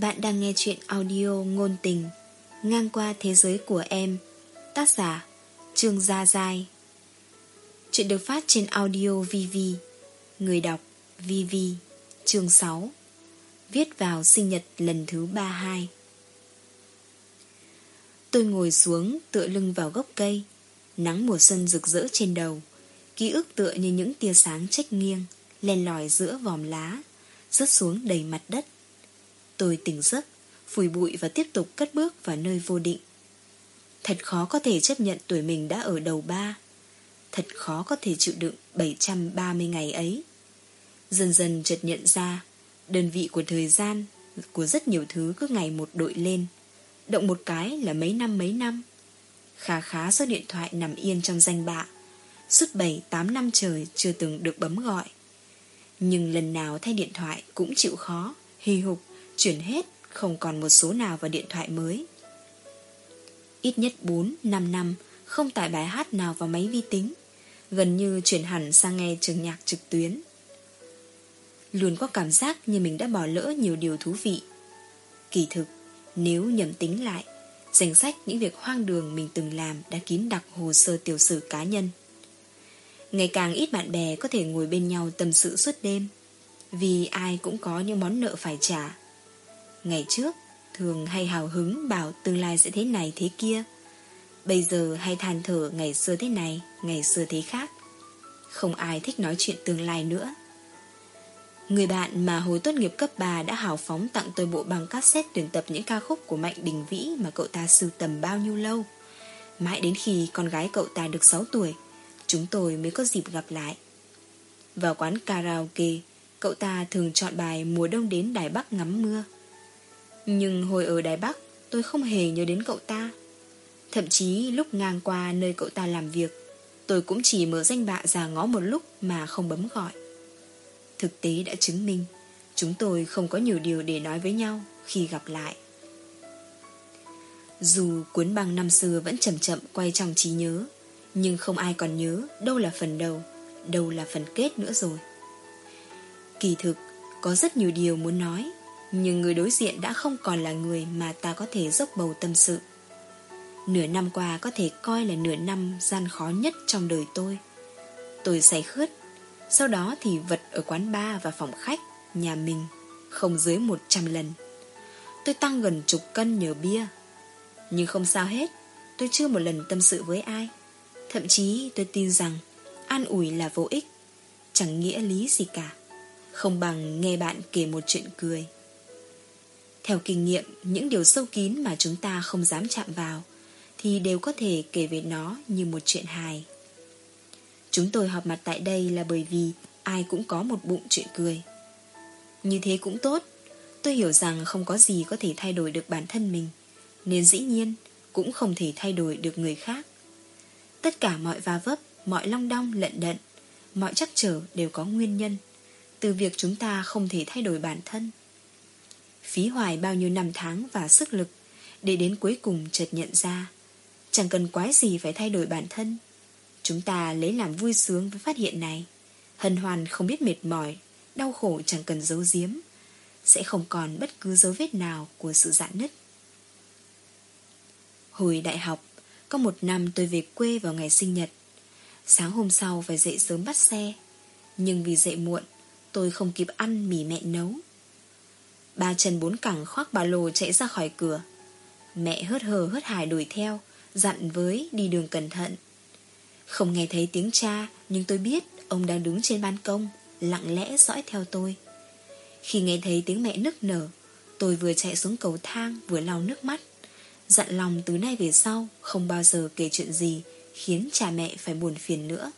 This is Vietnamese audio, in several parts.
Bạn đang nghe chuyện audio ngôn tình, Ngang qua thế giới của em, Tác giả Trương Gia Giai. Chuyện được phát trên audio VV Người đọc VV Chương 6 Viết vào sinh nhật lần thứ 32 Tôi ngồi xuống tựa lưng vào gốc cây, Nắng mùa xuân rực rỡ trên đầu, Ký ức tựa như những tia sáng trách nghiêng, Len lỏi giữa vòm lá, Rớt xuống đầy mặt đất. Tôi tỉnh giấc, Phủi bụi và tiếp tục cất bước vào nơi vô định. Thật khó có thể chấp nhận tuổi mình đã ở đầu ba. Thật khó có thể chịu đựng 730 ngày ấy. Dần dần chợt nhận ra, Đơn vị của thời gian, Của rất nhiều thứ cứ ngày một đội lên. Động một cái là mấy năm mấy năm. Khá khá số điện thoại nằm yên trong danh bạ. Suốt 7-8 năm trời chưa từng được bấm gọi. Nhưng lần nào thay điện thoại cũng chịu khó, Hì hục. Chuyển hết, Không còn một số nào vào điện thoại mới. Ít nhất 4-5 năm, Không tải bài hát nào vào máy vi tính. Gần như chuyển hẳn sang nghe trường nhạc trực tuyến. Luôn có cảm giác như mình đã bỏ lỡ nhiều điều thú vị. Kỳ thực, Nếu nhầm tính lại, Danh sách những việc hoang đường mình từng làm Đã kín đặc hồ sơ tiểu sử cá nhân. Ngày càng ít bạn bè có thể ngồi bên nhau tâm sự suốt đêm. Vì ai cũng có những món nợ phải trả. Ngày trước Thường hay hào hứng bảo tương lai sẽ thế này thế kia Bây giờ hay than thở ngày xưa thế này Ngày xưa thế khác Không ai thích nói chuyện tương lai nữa Người bạn mà hồi tốt nghiệp cấp 3 đã hào phóng tặng tôi bộ băng cassette tuyển tập những ca khúc của Mạnh Đình Vĩ mà cậu ta sưu tầm bao nhiêu lâu. Mãi đến khi con gái cậu ta được 6 tuổi, chúng tôi mới có dịp gặp lại. Vào quán karaoke, cậu ta thường chọn bài Mùa đông đến Đài Bắc ngắm mưa. Nhưng hồi ở Đài Bắc, Tôi không hề nhớ đến cậu ta. Thậm chí lúc ngang qua nơi cậu ta làm việc, Tôi cũng chỉ mở danh bạ ra ngó một lúc Mà không bấm gọi. Thực tế đã chứng minh, Chúng tôi không có nhiều điều để nói với nhau Khi gặp lại. Dù cuốn băng năm xưa Vẫn chậm chậm quay trong trí nhớ, Nhưng không ai còn nhớ Đâu là phần đầu, Đâu là phần kết nữa rồi. Kỳ thực, Có rất nhiều điều muốn nói nhưng người đối diện đã không còn là người mà ta có thể dốc bầu tâm sự. Nửa năm qua có thể coi là nửa năm gian khó nhất trong đời tôi. Tôi say khướt, sau đó thì vật ở quán bar và phòng khách, nhà mình, không dưới 100 lần. Tôi tăng gần chục cân nhờ bia. Nhưng không sao hết, tôi chưa một lần tâm sự với ai. Thậm chí tôi tin rằng an ủi là vô ích, chẳng nghĩa lý gì cả. Không bằng nghe bạn kể một chuyện cười. Theo kinh nghiệm, những điều sâu kín mà chúng ta không dám chạm vào thì đều có thể kể về nó như một chuyện hài. Chúng tôi họp mặt tại đây là bởi vì ai cũng có một bụng chuyện cười. Như thế cũng tốt, tôi hiểu rằng không có gì có thể thay đổi được bản thân mình, nên dĩ nhiên cũng không thể thay đổi được người khác. Tất cả mọi va vấp, mọi long đong lận đận, mọi chắc trở đều có nguyên nhân, từ việc chúng ta không thể thay đổi bản thân phí hoài bao nhiêu năm tháng và sức lực để đến cuối cùng chợt nhận ra chẳng cần quái gì phải thay đổi bản thân. Chúng ta lấy làm vui sướng với phát hiện này. Hân hoan không biết mệt mỏi, đau khổ chẳng cần giấu giếm, sẽ không còn bất cứ dấu vết nào của sự dạn nứt. Hồi đại học, có một năm tôi về quê vào ngày sinh nhật. Sáng hôm sau phải dậy sớm bắt xe, nhưng vì dậy muộn, tôi không kịp ăn mì mẹ nấu. Ba chân bốn cẳng khoác ba lô chạy ra khỏi cửa. Mẹ hớt hờ hớt hải đuổi theo, Dặn với đi đường cẩn thận. Không nghe thấy tiếng cha, Nhưng tôi biết ông đang đứng trên ban công, Lặng lẽ dõi theo tôi. Khi nghe thấy tiếng mẹ nức nở, Tôi vừa chạy xuống cầu thang Vừa lau nước mắt. Dặn lòng từ nay về sau Không bao giờ kể chuyện gì Khiến cha mẹ phải buồn phiền nữa.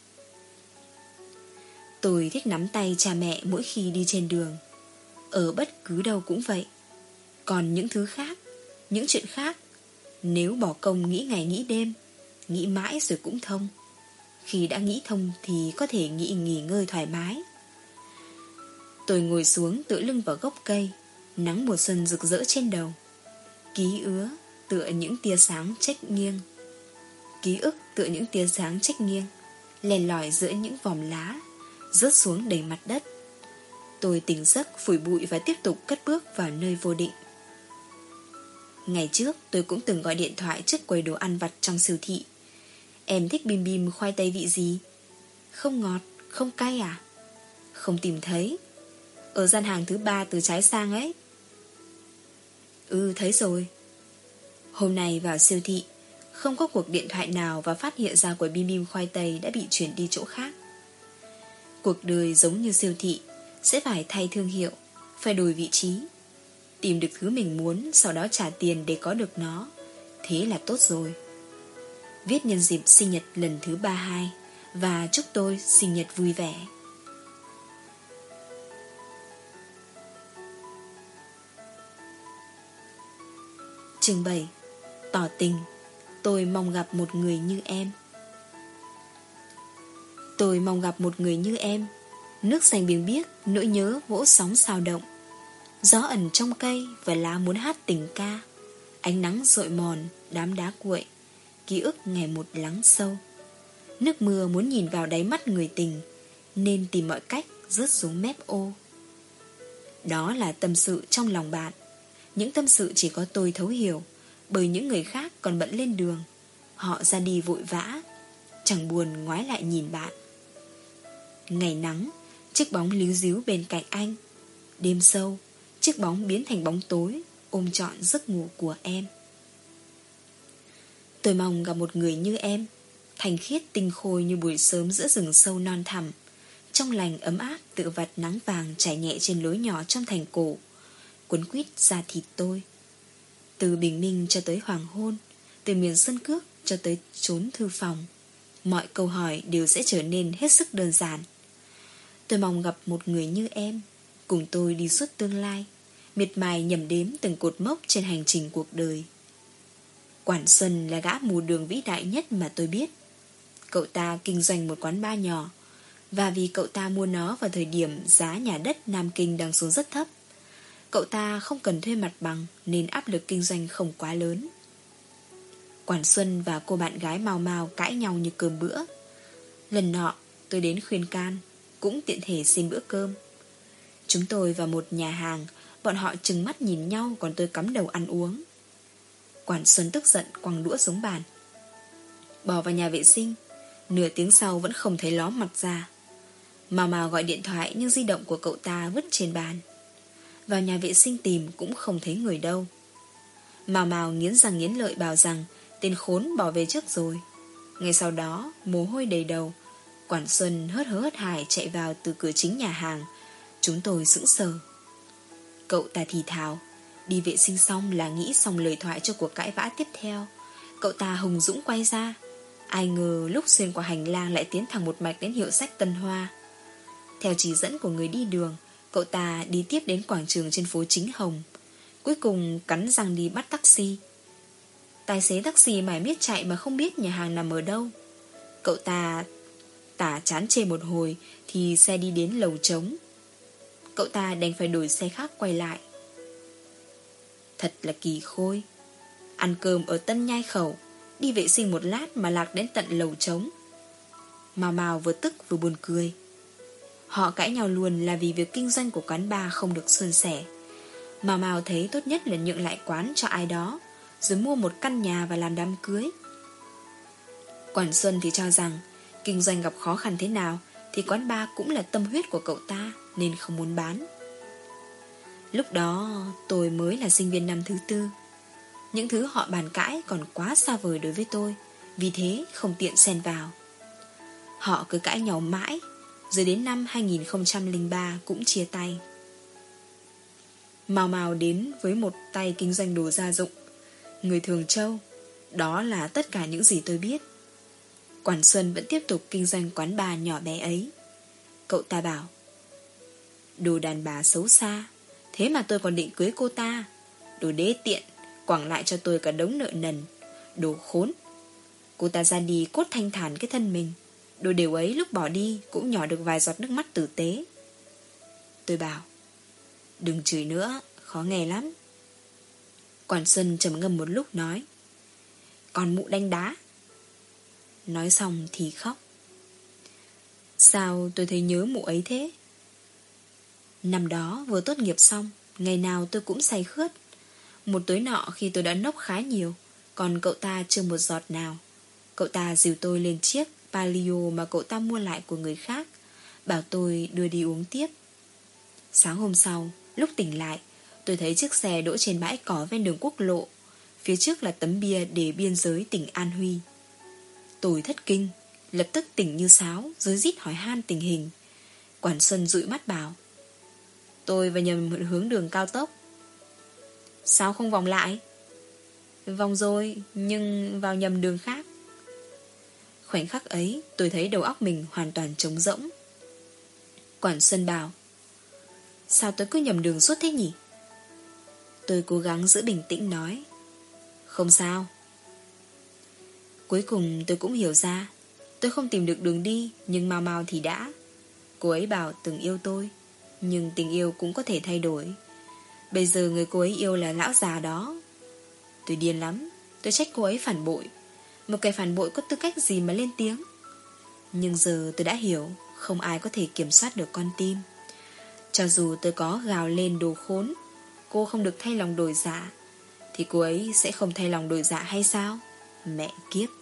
Tôi thích nắm tay cha mẹ mỗi khi đi trên đường ở bất cứ đâu cũng vậy. Còn những thứ khác, Những chuyện khác, Nếu bỏ công nghĩ ngày nghĩ đêm, Nghĩ mãi rồi cũng thông. Khi đã nghĩ thông thì có thể nghĩ nghỉ ngơi thoải mái. Tôi ngồi xuống tựa lưng vào gốc cây, Nắng mùa xuân rực rỡ trên đầu. Ký ứa tựa những tia sáng trách nghiêng. Ký ức tựa những tia sáng trách nghiêng Lèn lỏi giữa những vòng lá Rớt xuống đầy mặt đất. Tôi tỉnh giấc phủi bụi và tiếp tục cất bước vào nơi vô định Ngày trước tôi cũng từng gọi điện thoại trước quầy đồ ăn vặt trong siêu thị. Em thích bim bim khoai tây vị gì? Không ngọt, không cay à? Không tìm thấy. Ở gian hàng thứ ba từ trái sang ấy. Ừ, thấy rồi. Hôm nay vào siêu thị, không có cuộc điện thoại nào và phát hiện ra quầy bim bim khoai tây đã bị chuyển đi chỗ khác. Cuộc đời giống như siêu thị, sẽ phải thay thương hiệu, phải đổi vị trí. Tìm được thứ mình muốn, sau đó trả tiền để có được nó. Thế là tốt rồi. Viết nhân dịp sinh nhật lần thứ 32 và chúc tôi sinh nhật vui vẻ. Chương 7 Tỏ tình Tôi mong gặp một người như em Tôi mong gặp một người như em Nước xanh biếng biếc, Nỗi nhớ vỗ sóng xào động. Gió ẩn trong cây Và lá muốn hát tình ca. Ánh nắng rội mòn Đám đá cuội, Ký ức ngày một lắng sâu. Nước mưa muốn nhìn vào đáy mắt người tình, Nên tìm mọi cách Rớt xuống mép ô. Đó là tâm sự trong lòng bạn. Những tâm sự chỉ có tôi thấu hiểu, Bởi những người khác còn bận lên đường. Họ ra đi vội vã, Chẳng buồn ngoái lại nhìn bạn. Ngày nắng Chiếc bóng líu díu bên cạnh anh. Đêm sâu, Chiếc bóng biến thành bóng tối, Ôm trọn giấc ngủ của em. Tôi mong gặp một người như em Thành khiết tinh khôi như buổi sớm giữa rừng sâu non thẳm. Trong lành ấm áp, tự vặt nắng vàng trải nhẹ trên lối nhỏ trong thành cổ, Cuốn quýt ra thịt tôi. Từ bình minh cho tới hoàng hôn, Từ miền sân cước cho tới trốn thư phòng, Mọi câu hỏi đều sẽ trở nên hết sức đơn giản. Tôi mong gặp một người như em, Cùng tôi đi suốt tương lai, Miệt mài nhầm đếm từng cột mốc trên hành trình cuộc đời. Quản Xuân là gã mù đường vĩ đại nhất mà tôi biết. Cậu ta kinh doanh một quán bar nhỏ, Và vì cậu ta mua nó vào thời điểm giá nhà đất Nam Kinh đang xuống rất thấp, Cậu ta không cần thuê mặt bằng Nên áp lực kinh doanh không quá lớn. Quản Xuân và cô bạn gái mau mau cãi nhau như cơm bữa. Lần nọ, tôi đến khuyên can. Cũng tiện thể xin bữa cơm. Chúng tôi vào một nhà hàng, Bọn họ trừng mắt nhìn nhau Còn tôi cắm đầu ăn uống. Quản Xuân tức giận quăng đũa xuống bàn. Bỏ vào nhà vệ sinh, Nửa tiếng sau vẫn không thấy ló mặt ra. Mào Mào gọi điện thoại Nhưng di động của cậu ta vứt trên bàn. Vào nhà vệ sinh tìm Cũng không thấy người đâu. Mào Mào nghiến răng nghiến lợi bảo rằng Tên khốn bỏ về trước rồi. Ngay sau đó, mồ hôi đầy đầu Quản Xuân hớt hớt hải chạy vào từ cửa chính nhà hàng. Chúng tôi sững sờ. Cậu ta thì thào, Đi vệ sinh xong là nghĩ xong lời thoại cho cuộc cãi vã tiếp theo. Cậu ta hùng dũng quay ra. Ai ngờ lúc xuyên qua hành lang lại tiến thẳng một mạch đến hiệu sách Tân Hoa. Theo chỉ dẫn của người đi đường, Cậu ta đi tiếp đến quảng trường trên phố Chính Hồng. Cuối cùng cắn răng đi bắt taxi. Tài xế taxi mải miết chạy mà không biết nhà hàng nằm ở đâu. Cậu ta tả chán chê một hồi, Thì xe đi đến lầu trống. Cậu ta đành phải đổi xe khác quay lại. Thật là kỳ khôi. Ăn cơm ở Tân Nhai Khẩu, Đi vệ sinh một lát mà lạc đến tận lầu trống. Mào Mào vừa tức vừa buồn cười. Họ cãi nhau luôn là vì việc kinh doanh của quán bar không được suôn sẻ. Mào Mào thấy tốt nhất là nhượng lại quán cho ai đó, Rồi mua một căn nhà và làm đám cưới. Quản Xuân thì cho rằng Kinh doanh gặp khó khăn thế nào Thì quán bar cũng là tâm huyết của cậu ta, Nên không muốn bán. Lúc đó, tôi mới là sinh viên năm thứ tư. Những thứ họ bàn cãi còn quá xa vời đối với tôi, Vì thế không tiện xen vào. Họ cứ cãi nhau mãi, Rồi đến năm 2003 cũng chia tay. Màu màu đến với một tay kinh doanh đồ gia dụng. Người thường châu, Đó là tất cả những gì tôi biết. Quản Xuân vẫn tiếp tục kinh doanh quán bà nhỏ bé ấy. Cậu ta bảo, Đồ đàn bà xấu xa, Thế mà tôi còn định cưới cô ta. Đồ đế tiện, Quảng lại cho tôi cả đống nợ nần, Đồ khốn. Cô ta ra đi cốt thanh thản cái thân mình, Đồ điều ấy lúc bỏ đi Cũng nhỏ được vài giọt nước mắt tử tế. Tôi bảo, Đừng chửi nữa, Khó nghe lắm. Quản Xuân trầm ngâm một lúc nói, Còn mụ đánh đá Nói xong thì khóc. Sao tôi thấy nhớ mụ ấy thế? Năm đó vừa tốt nghiệp xong, Ngày nào tôi cũng say khướt. Một tối nọ khi tôi đã nốc khá nhiều, Còn cậu ta chưa một giọt nào. Cậu ta dìu tôi lên chiếc Palio mà cậu ta mua lại của người khác, Bảo tôi đưa đi uống tiếp. Sáng hôm sau, Lúc tỉnh lại, Tôi thấy chiếc xe đỗ trên bãi cỏ ven đường quốc lộ, Phía trước là tấm bia để biên giới tỉnh An Huy. Tôi thất kinh, Lập tức tỉnh như sáo, rối rít hỏi han tình hình. Quản Xuân dụi mắt bảo, Tôi và nhầm hướng đường cao tốc. Sao không vòng lại? Vòng rồi, Nhưng vào nhầm đường khác. Khoảnh khắc ấy, tôi thấy đầu óc mình hoàn toàn trống rỗng. Quản Xuân bảo, Sao tôi cứ nhầm đường suốt thế nhỉ? Tôi cố gắng giữ bình tĩnh nói, Không sao Cuối cùng tôi cũng hiểu ra. Tôi không tìm được đường đi, Nhưng mau mau thì đã. Cô ấy bảo từng yêu tôi, Nhưng tình yêu cũng có thể thay đổi. Bây giờ người cô ấy yêu là lão già đó. Tôi điên lắm, Tôi trách cô ấy phản bội. Một kẻ phản bội có tư cách gì mà lên tiếng? Nhưng giờ tôi đã hiểu, Không ai có thể kiểm soát được con tim. Cho dù tôi có gào lên đồ khốn, Cô không được thay lòng đổi dạ Thì cô ấy sẽ không thay lòng đổi dạ hay sao? Mẹ kiếp.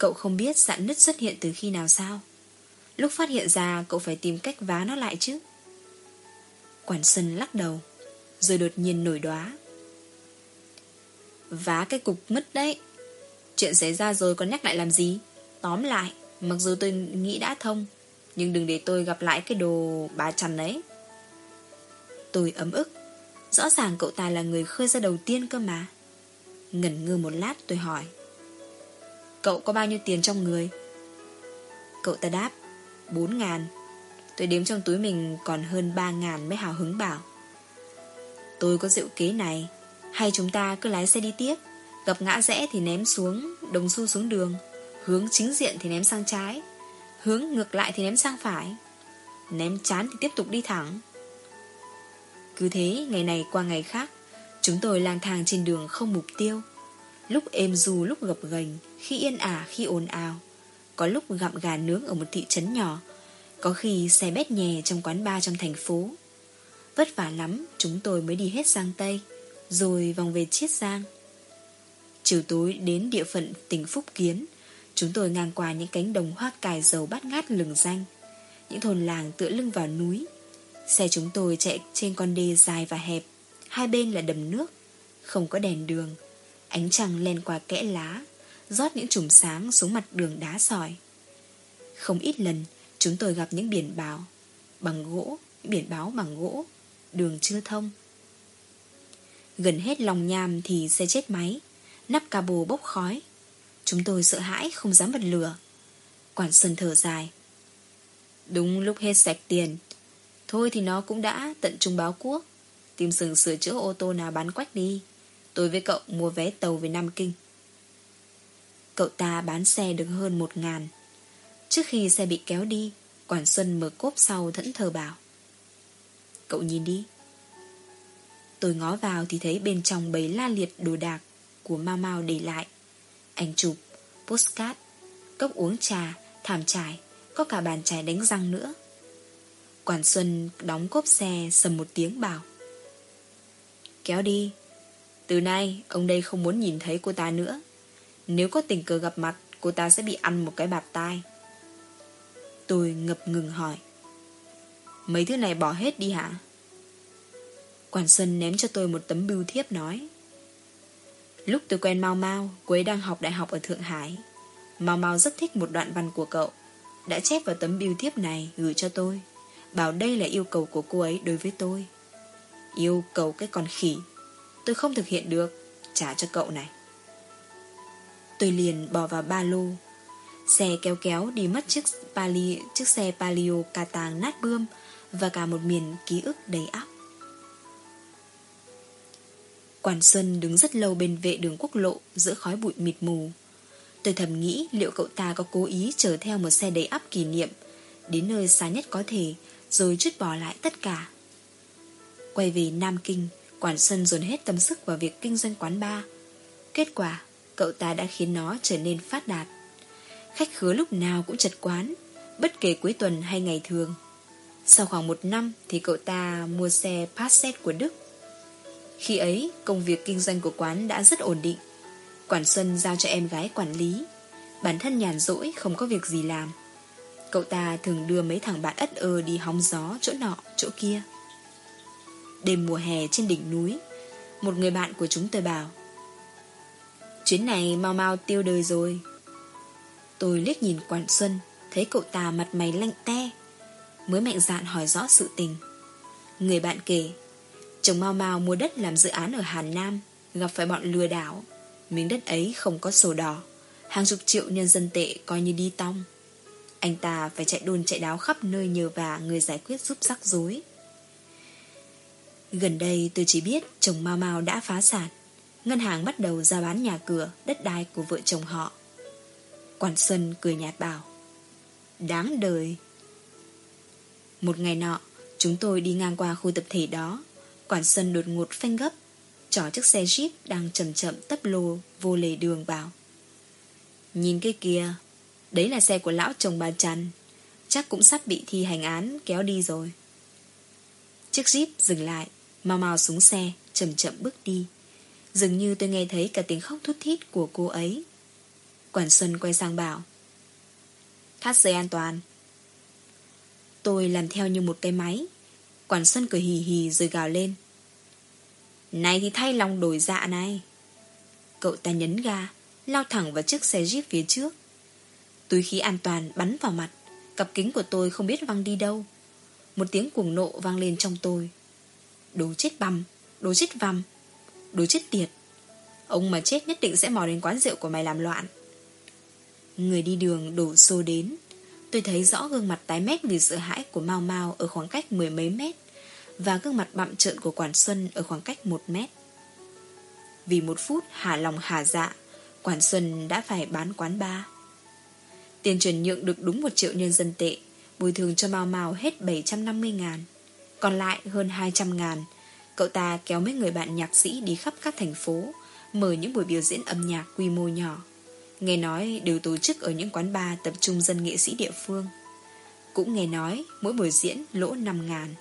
Cậu không biết dạn nứt xuất hiện từ khi nào sao? Lúc phát hiện ra, cậu phải tìm cách vá nó lại chứ. Quản sân lắc đầu, Rồi đột nhiên nổi đoá. Vá cái cục mất đấy. Chuyện xảy ra rồi còn nhắc lại làm gì? Tóm lại, Mặc dù tôi nghĩ đã thông, Nhưng đừng để tôi gặp lại cái đồ bà chằn ấy Tôi ấm ức. Rõ ràng cậu ta là người khơi ra đầu tiên cơ mà. Ngẩn ngơ một lát tôi hỏi. Cậu có bao nhiêu tiền trong người? Cậu ta đáp, Bốn ngàn. Tôi đếm trong túi mình còn hơn ba ngàn mới hào hứng bảo. Tôi có diệu kế này, Hay chúng ta cứ lái xe đi tiếp. Gặp ngã rẽ thì ném xuống, Đồng xu xuống đường. Hướng chính diện thì ném sang trái. Hướng ngược lại thì ném sang phải. Ném chán thì tiếp tục đi thẳng. Cứ thế, ngày này qua ngày khác, Chúng tôi lang thang trên đường không mục tiêu. Lúc êm du lúc gập ghềnh, Khi yên ả khi ồn ào. Có lúc gặm gà nướng ở một thị trấn nhỏ Có khi xe bét nhè trong quán bar trong thành phố. Vất vả lắm Chúng tôi mới đi hết Giang Tây Rồi vòng về Chiết Giang. Chiều tối đến địa phận tỉnh Phúc Kiến Chúng tôi ngang qua những cánh đồng hoa cải dầu bát ngát lừng danh Những thôn làng tựa lưng vào núi. Xe chúng tôi chạy trên con đê dài và hẹp Hai bên là đầm nước Không có đèn đường Ánh trăng len qua kẽ lá rót những chùm sáng xuống mặt đường đá sỏi. Không ít lần chúng tôi gặp những biển báo bằng gỗ, biển báo bằng gỗ, đường chưa thông. Gần hết lòng nham thì xe chết máy, nắp cabo bốc khói. Chúng tôi sợ hãi không dám bật lửa. Quản sơn thở dài. Đúng lúc hết sạch tiền. Thôi thì nó cũng đã tận trung báo quốc. Tìm sừng sửa chữa ô tô nào bán quách đi. Tôi với cậu mua vé tàu về Nam Kinh. Cậu ta bán xe được hơn một ngàn. Trước khi xe bị kéo đi Quản Xuân mở cốp sau thẫn thờ bảo. Cậu nhìn đi. Tôi ngó vào thì thấy bên trong bầy la liệt đồ đạc Của Mao Mao để lại. Ảnh chụp, postcard Cốc uống trà, thảm trải Có cả bàn chải đánh răng nữa. Quản Xuân đóng cốp xe sầm một tiếng bảo. Kéo đi từ nay, ông đây không muốn nhìn thấy cô ta nữa. Nếu có tình cờ gặp mặt, Cô ta sẽ bị ăn một cái bạt tai. Tôi ngập ngừng hỏi. Mấy thứ này bỏ hết đi hả? Quản sân ném cho tôi một tấm bưu thiếp nói. Lúc tôi quen Mau Mau, Cô ấy đang học đại học ở Thượng Hải. Mau Mau rất thích một đoạn văn của cậu. Đã chép vào tấm bưu thiếp này Gửi cho tôi. Bảo đây là yêu cầu của cô ấy đối với tôi. Yêu cầu cái con khỉ. Tôi không thực hiện được. Trả cho cậu này. Tôi liền bỏ vào ba lô. Xe kéo kéo đi mất chiếc, pali, chiếc xe palio cà tàng nát bươm Và cả một miền ký ức đầy áp Quản Xuân đứng rất lâu bên vệ đường quốc lộ Giữa khói bụi mịt mù. Tôi thầm nghĩ liệu cậu ta có cố ý chở theo một xe đầy áp kỷ niệm Đến nơi xa nhất có thể Rồi chút bỏ lại tất cả. Quay về Nam Kinh Quản sân dồn hết tâm sức vào việc kinh doanh quán bar Kết quả cậu ta đã khiến nó trở nên phát đạt. Khách khứa lúc nào cũng chật quán, bất kể cuối tuần hay ngày thường. Sau khoảng một năm thì cậu ta mua xe Passat của Đức. Khi ấy, công việc kinh doanh của quán đã rất ổn định. Quản Xuân giao cho em gái quản lý. Bản thân nhàn rỗi, không có việc gì làm. Cậu ta thường đưa mấy thằng bạn ất ơ đi hóng gió chỗ nọ, chỗ kia. Đêm mùa hè trên đỉnh núi, một người bạn của chúng tôi bảo Chuyến này mau mau tiêu đời rồi. Tôi liếc nhìn Quản Xuân, thấy cậu ta mặt mày lạnh te, mới mạnh dạn hỏi rõ sự tình. Người bạn kể, chồng mau mau mua đất làm dự án ở Hà Nam, gặp phải bọn lừa đảo. Miếng đất ấy không có sổ đỏ, hàng chục triệu nhân dân tệ coi như đi tong. Anh ta phải chạy đồn chạy đáo khắp nơi nhờ vả người giải quyết giúp rắc rối. Gần đây tôi chỉ biết chồng Mao Mao đã phá sản. Ngân hàng bắt đầu ra bán nhà cửa, đất đai của vợ chồng họ. Quản Xuân cười nhạt bảo. Đáng đời. Một ngày nọ, chúng tôi đi ngang qua khu tập thể đó. Quản Xuân đột ngột phanh gấp, trỏ chiếc xe Jeep đang chậm chậm tấp lô vô lề đường vào. Nhìn cái kia, đấy là xe của lão chồng bà Trần. Chắc cũng sắp bị thi hành án kéo đi rồi. Chiếc Jeep dừng lại, mau mau xuống xe, chậm chậm bước đi. Dường như tôi nghe thấy cả tiếng khóc thút thít của cô ấy. Quản Xuân quay sang bảo. Thắt dây an toàn. Tôi làm theo như một cái máy. Quản Xuân cười hì hì rồi gào lên. Này thì thay lòng đổi dạ này. Cậu ta nhấn ga, lao thẳng vào chiếc xe Jeep phía trước. Túi khí an toàn bắn vào mặt, cặp kính của tôi không biết văng đi đâu. Một tiếng cuồng nộ vang lên trong tôi. Đồ chết băm, đồ chết vằm, đồ chết tiệt. Ông mà chết nhất định sẽ mò đến quán rượu của mày làm loạn. Người đi đường đổ xô đến. Tôi thấy rõ gương mặt tái mét vì sợ hãi của Mao Mao ở khoảng cách mười mấy mét và gương mặt bặm trợn của Quản Xuân ở khoảng cách một mét. Vì một phút hà lòng hà dạ, Quản Xuân đã phải bán quán ba. Tiền chuyển nhượng được đúng một triệu nhân dân tệ, bồi thường cho Mao Mao hết 750 ngàn. Còn lại hơn 200 ngàn, cậu ta kéo mấy người bạn nhạc sĩ đi khắp các thành phố, mở những buổi biểu diễn âm nhạc quy mô nhỏ. Nghe nói đều tổ chức ở những quán bar tập trung dân nghệ sĩ địa phương. Cũng nghe nói mỗi buổi diễn lỗ 5 ngàn.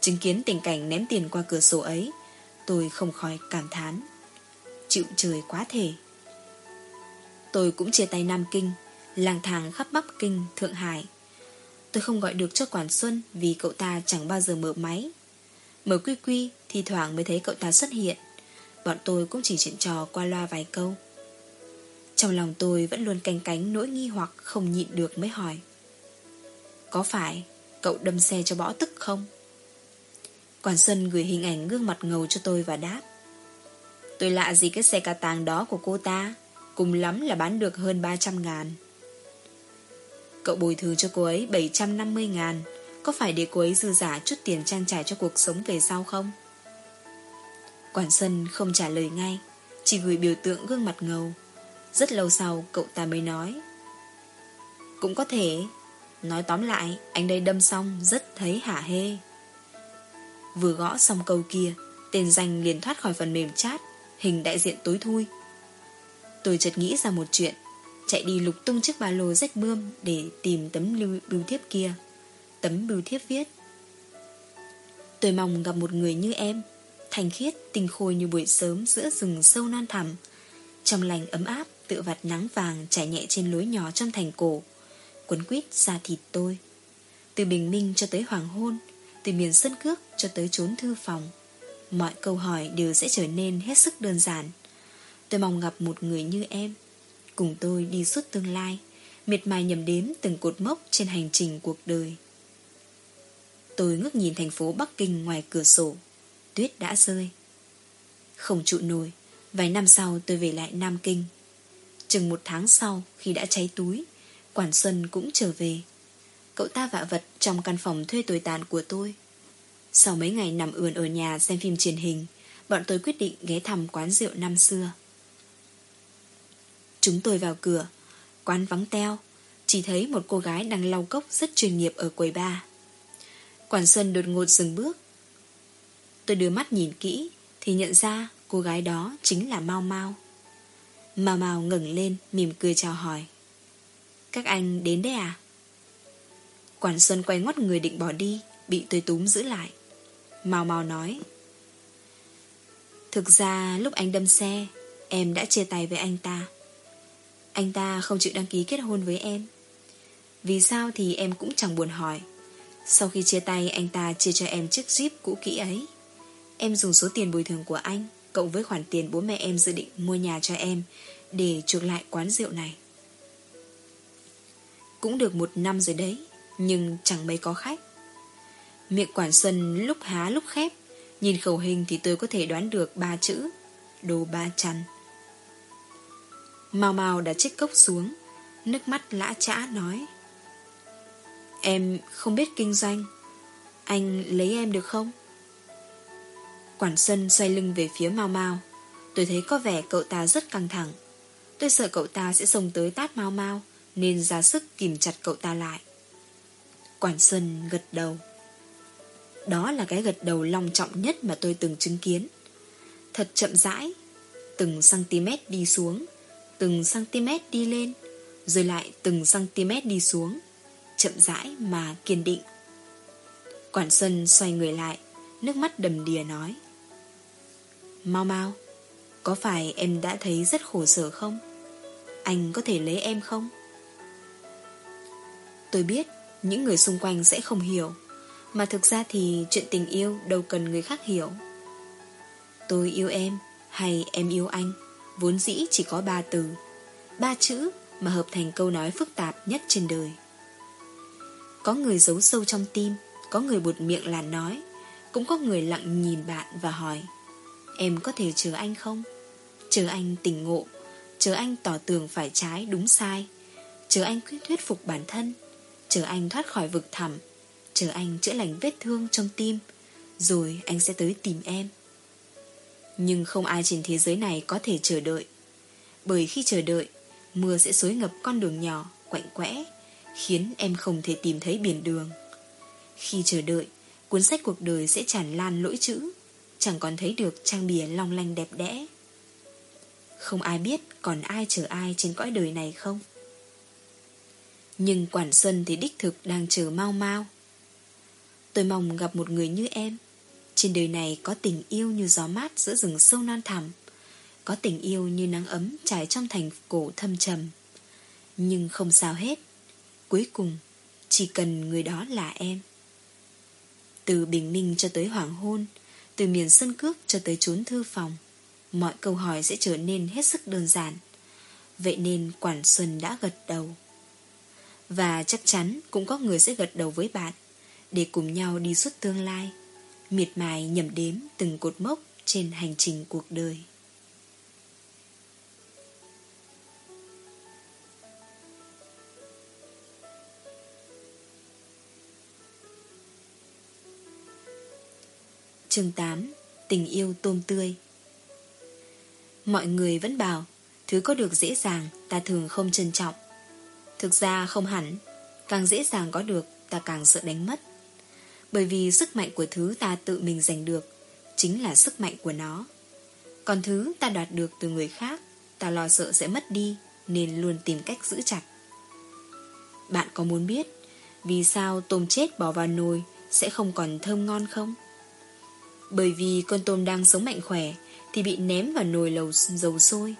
Chứng kiến tình cảnh ném tiền qua cửa sổ ấy, tôi không khỏi cảm thán. Chịu trời quá thể. Tôi cũng chia tay Nam Kinh, lang thang khắp Bắc Kinh, Thượng Hải. Tôi không gọi được cho Quản Xuân vì cậu ta chẳng bao giờ mở máy. Mở quy quy, thì thoảng mới thấy cậu ta xuất hiện. Bọn tôi cũng chỉ chuyện trò qua loa vài câu. Trong lòng tôi vẫn luôn canh cánh nỗi nghi hoặc không nhịn được mới hỏi. Có phải cậu đâm xe cho bỏ tức không? Quản Xuân gửi hình ảnh gương mặt ngầu cho tôi và đáp. Tôi lạ gì cái xe cà tàng đó của cô ta, cùng lắm là bán được hơn 300 ngàn. Cậu bồi thường cho cô ấy 750 ngàn, có phải để cô ấy dư giả chút tiền trang trải cho cuộc sống về sau không? Quản sân không trả lời ngay, chỉ gửi biểu tượng gương mặt ngầu. Rất lâu sau cậu ta mới nói. Cũng có thể, nói tóm lại, anh đây đâm xong rất thấy hả hê. Vừa gõ xong câu kia Tên danh liền thoát khỏi phần mềm chat Hình đại diện tối thui Tôi chợt nghĩ ra một chuyện Chạy đi lục tung chiếc ba lô rách bươm Để tìm tấm lưu, bưu thiếp kia. Tấm bưu thiếp viết Tôi mong gặp một người như em. Thành khiết, tinh khôi như buổi sớm Giữa rừng sâu non thẳm. Trong lành ấm áp Tự vặt nắng vàng trải nhẹ trên lối nhỏ trong thành cổ. Quấn quýt da thịt tôi. Từ bình minh cho tới hoàng hôn từ miền sân cước cho tới chốn thư phòng Mọi câu hỏi đều sẽ trở nên hết sức đơn giản. Tôi mong gặp một người như em. Cùng tôi đi suốt tương lai, Miệt mài nhầm đếm từng cột mốc trên hành trình cuộc đời. Tôi ngước nhìn thành phố Bắc Kinh ngoài cửa sổ, Tuyết đã rơi. Không trụ nổi, Vài năm sau tôi về lại Nam Kinh. Chừng một tháng sau khi đã cháy túi, Quản Xuân cũng trở về. Cậu ta vạ vật trong căn phòng thuê tồi tàn của tôi. Sau mấy ngày nằm ườn ở nhà xem phim truyền hình, Bọn tôi quyết định ghé thăm quán rượu năm xưa. Chúng tôi vào cửa. Quán vắng teo. Chỉ thấy một cô gái đang lau cốc rất chuyên nghiệp ở quầy bar. Quản Xuân đột ngột dừng bước. Tôi đưa mắt nhìn kỹ, Thì nhận ra cô gái đó chính là Mau Mau. Mau Mau ngẩng lên, mỉm cười chào hỏi. Các anh đến đây à? Quản Xuân quay ngoắt người định bỏ đi, Bị tôi túm giữ lại. Mau mau nói. Thực ra lúc anh đâm xe, Em đã chia tay với anh ta. Anh ta không chịu đăng ký kết hôn với em. Vì sao thì em cũng chẳng buồn hỏi. Sau khi chia tay, Anh ta chia cho em chiếc Jeep cũ kỹ ấy. Em dùng số tiền bồi thường của anh, Cộng với khoản tiền bố mẹ em dự định mua nhà cho em, Để chuộc lại quán rượu này. Cũng được một năm rồi đấy, Nhưng chẳng mấy có khách. Miệng quản xuân lúc há lúc khép, Nhìn khẩu hình thì tôi có thể đoán được ba chữ, Đồ ba chăn. Mau mau đã chiếc cốc xuống. Nước mắt lã chã nói, Em không biết kinh doanh. Anh lấy em được không? Quản sân xoay lưng về phía Mau Mau. Tôi thấy có vẻ cậu ta rất căng thẳng. Tôi sợ cậu ta sẽ xông tới tát Mau Mau, Nên ra sức kìm chặt cậu ta lại. Quản sân gật đầu. Đó là cái gật đầu long trọng nhất mà tôi từng chứng kiến. Thật chậm rãi, Từng cm đi xuống. Từng cm đi lên, Rồi lại từng cm đi xuống, Chậm rãi mà kiên định. Quản Xuân xoay người lại, Nước mắt đầm đìa nói, Mau mau, Có phải em đã thấy rất khổ sở không? Anh có thể lấy em không? Tôi biết Những người xung quanh sẽ không hiểu, Mà thực ra thì chuyện tình yêu Đâu cần người khác hiểu. Tôi yêu em Hay em yêu anh? Vốn dĩ chỉ có ba từ, Ba chữ mà hợp thành câu nói phức tạp nhất trên đời Có người giấu sâu trong tim, Có người buột miệng là nói, Cũng có người lặng nhìn bạn và hỏi, Em có thể chờ anh không? Chờ anh tỉnh ngộ, Chờ anh tỏ tường phải trái đúng sai, Chờ anh quyết thuyết phục bản thân, Chờ anh thoát khỏi vực thẳm, Chờ anh chữa lành vết thương trong tim, Rồi anh sẽ tới tìm em nhưng không ai trên thế giới này có thể chờ đợi. Bởi khi chờ đợi, Mưa sẽ xối ngập con đường nhỏ, Quạnh quẽ, Khiến em không thể tìm thấy biển đường. Khi chờ đợi, Cuốn sách cuộc đời sẽ tràn lan lỗi chữ, Chẳng còn thấy được trang bìa long lanh đẹp đẽ. Không ai biết còn ai chờ ai trên cõi đời này không? Nhưng Quản Xuân thì đích thực đang chờ mau mau. Tôi mong gặp một người như em. Trên đời này có tình yêu như gió mát giữa rừng sâu non thẳm, Có tình yêu như nắng ấm trải trong thành cổ thâm trầm. Nhưng không sao hết, Cuối cùng Chỉ cần người đó là em. Từ bình minh cho tới hoàng hôn, từ miền sân cước cho tới chốn thư phòng, Mọi câu hỏi sẽ trở nên hết sức đơn giản. Vậy nên Quản Xuân đã gật đầu. Và chắc chắn cũng có người sẽ gật đầu với bạn, Để cùng nhau đi suốt tương lai. Miệt mài nhầm đếm từng cột mốc trên hành trình cuộc đời. Chương 8 Tình yêu tôm tươi. Mọi người vẫn bảo, Thứ có được dễ dàng, ta thường không trân trọng. Thực ra không hẳn, Càng dễ dàng có được, ta càng sợ đánh mất. Bởi vì sức mạnh của thứ ta tự mình giành được, Chính là sức mạnh của nó. Còn thứ ta đoạt được từ người khác, Ta lo sợ sẽ mất đi, Nên luôn tìm cách giữ chặt. Bạn có muốn biết Vì sao tôm chết bỏ vào nồi Sẽ không còn thơm ngon không? Bởi vì con tôm đang sống mạnh khỏe Thì bị ném vào nồi lầu dầu sôi.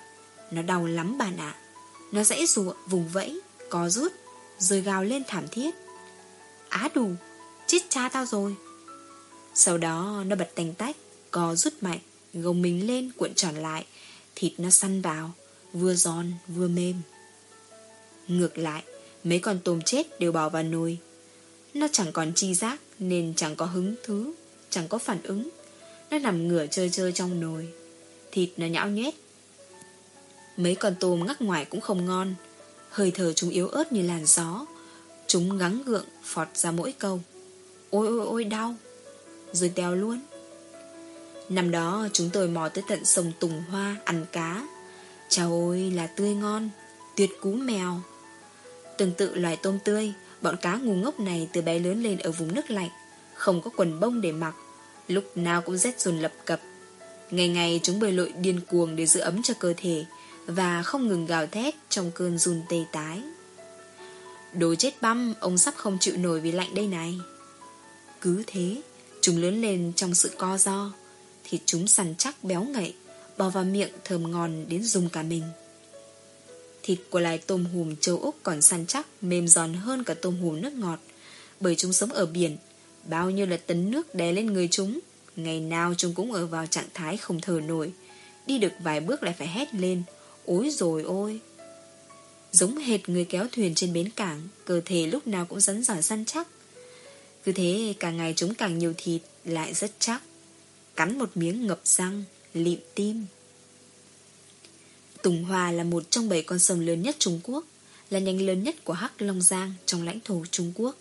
Nó đau lắm bạn ạ. Nó dãy rụa vùng vẫy, Có rút Rồi gào lên thảm thiết. Á đủ Chết cha tao rồi. Sau đó, nó bật tành tách, Co rút mạnh, Gồng mình lên cuộn tròn lại, Thịt nó săn vào, Vừa giòn, vừa mềm. Ngược lại, Mấy con tôm chết đều bỏ vào nồi. Nó chẳng còn chi giác Nên chẳng có hứng thứ Chẳng có phản ứng. Nó nằm ngửa chơi chơi trong nồi. Thịt nó nhão nhét. Mấy con tôm ngắc ngoài cũng không ngon. Hơi thở chúng yếu ớt như làn gió. Chúng gắng gượng Phọt ra mỗi câu. Ôi ôi ôi, đau. Rồi teo luôn. Năm đó chúng tôi mò tới tận sông Tùng Hoa Ăn cá. Chào ôi, là tươi ngon, Tuyệt cú mèo. Tương tự loài tôm tươi, Bọn cá ngu ngốc này từ bé lớn lên ở vùng nước lạnh, Không có quần bông để mặc, Lúc nào cũng rét run lập cập. Ngày ngày chúng bơi lội điên cuồng để giữ ấm cho cơ thể Và không ngừng gào thét trong cơn run tê tái. Đồ chết băm, Ông sắp không chịu nổi vì lạnh đây này. Cứ thế, Chúng lớn lên trong sự co do Thịt chúng săn chắc béo ngậy, Bò vào miệng thơm ngon đến dùng cả mình. Thịt của loài tôm hùm châu Úc còn săn chắc, Mềm giòn hơn cả tôm hùm nước ngọt, Bởi chúng sống ở biển, Bao nhiêu là tấn nước đè lên người chúng, Ngày nào chúng cũng ở vào trạng thái không thở nổi, Đi được vài bước lại phải hét lên ối rồi ôi! Giống hệt người kéo thuyền trên bến cảng, Cơ thể lúc nào cũng rắn giỏi săn chắc cứ thế càng ngày chúng càng nhiều thịt, Lại rất chắc. Cắn một miếng ngập răng, Lịm tim. Tùng Hòa là một trong bảy con sông lớn nhất Trung Quốc, Là nhánh lớn nhất của Hắc Long Giang Trong lãnh thổ Trung Quốc.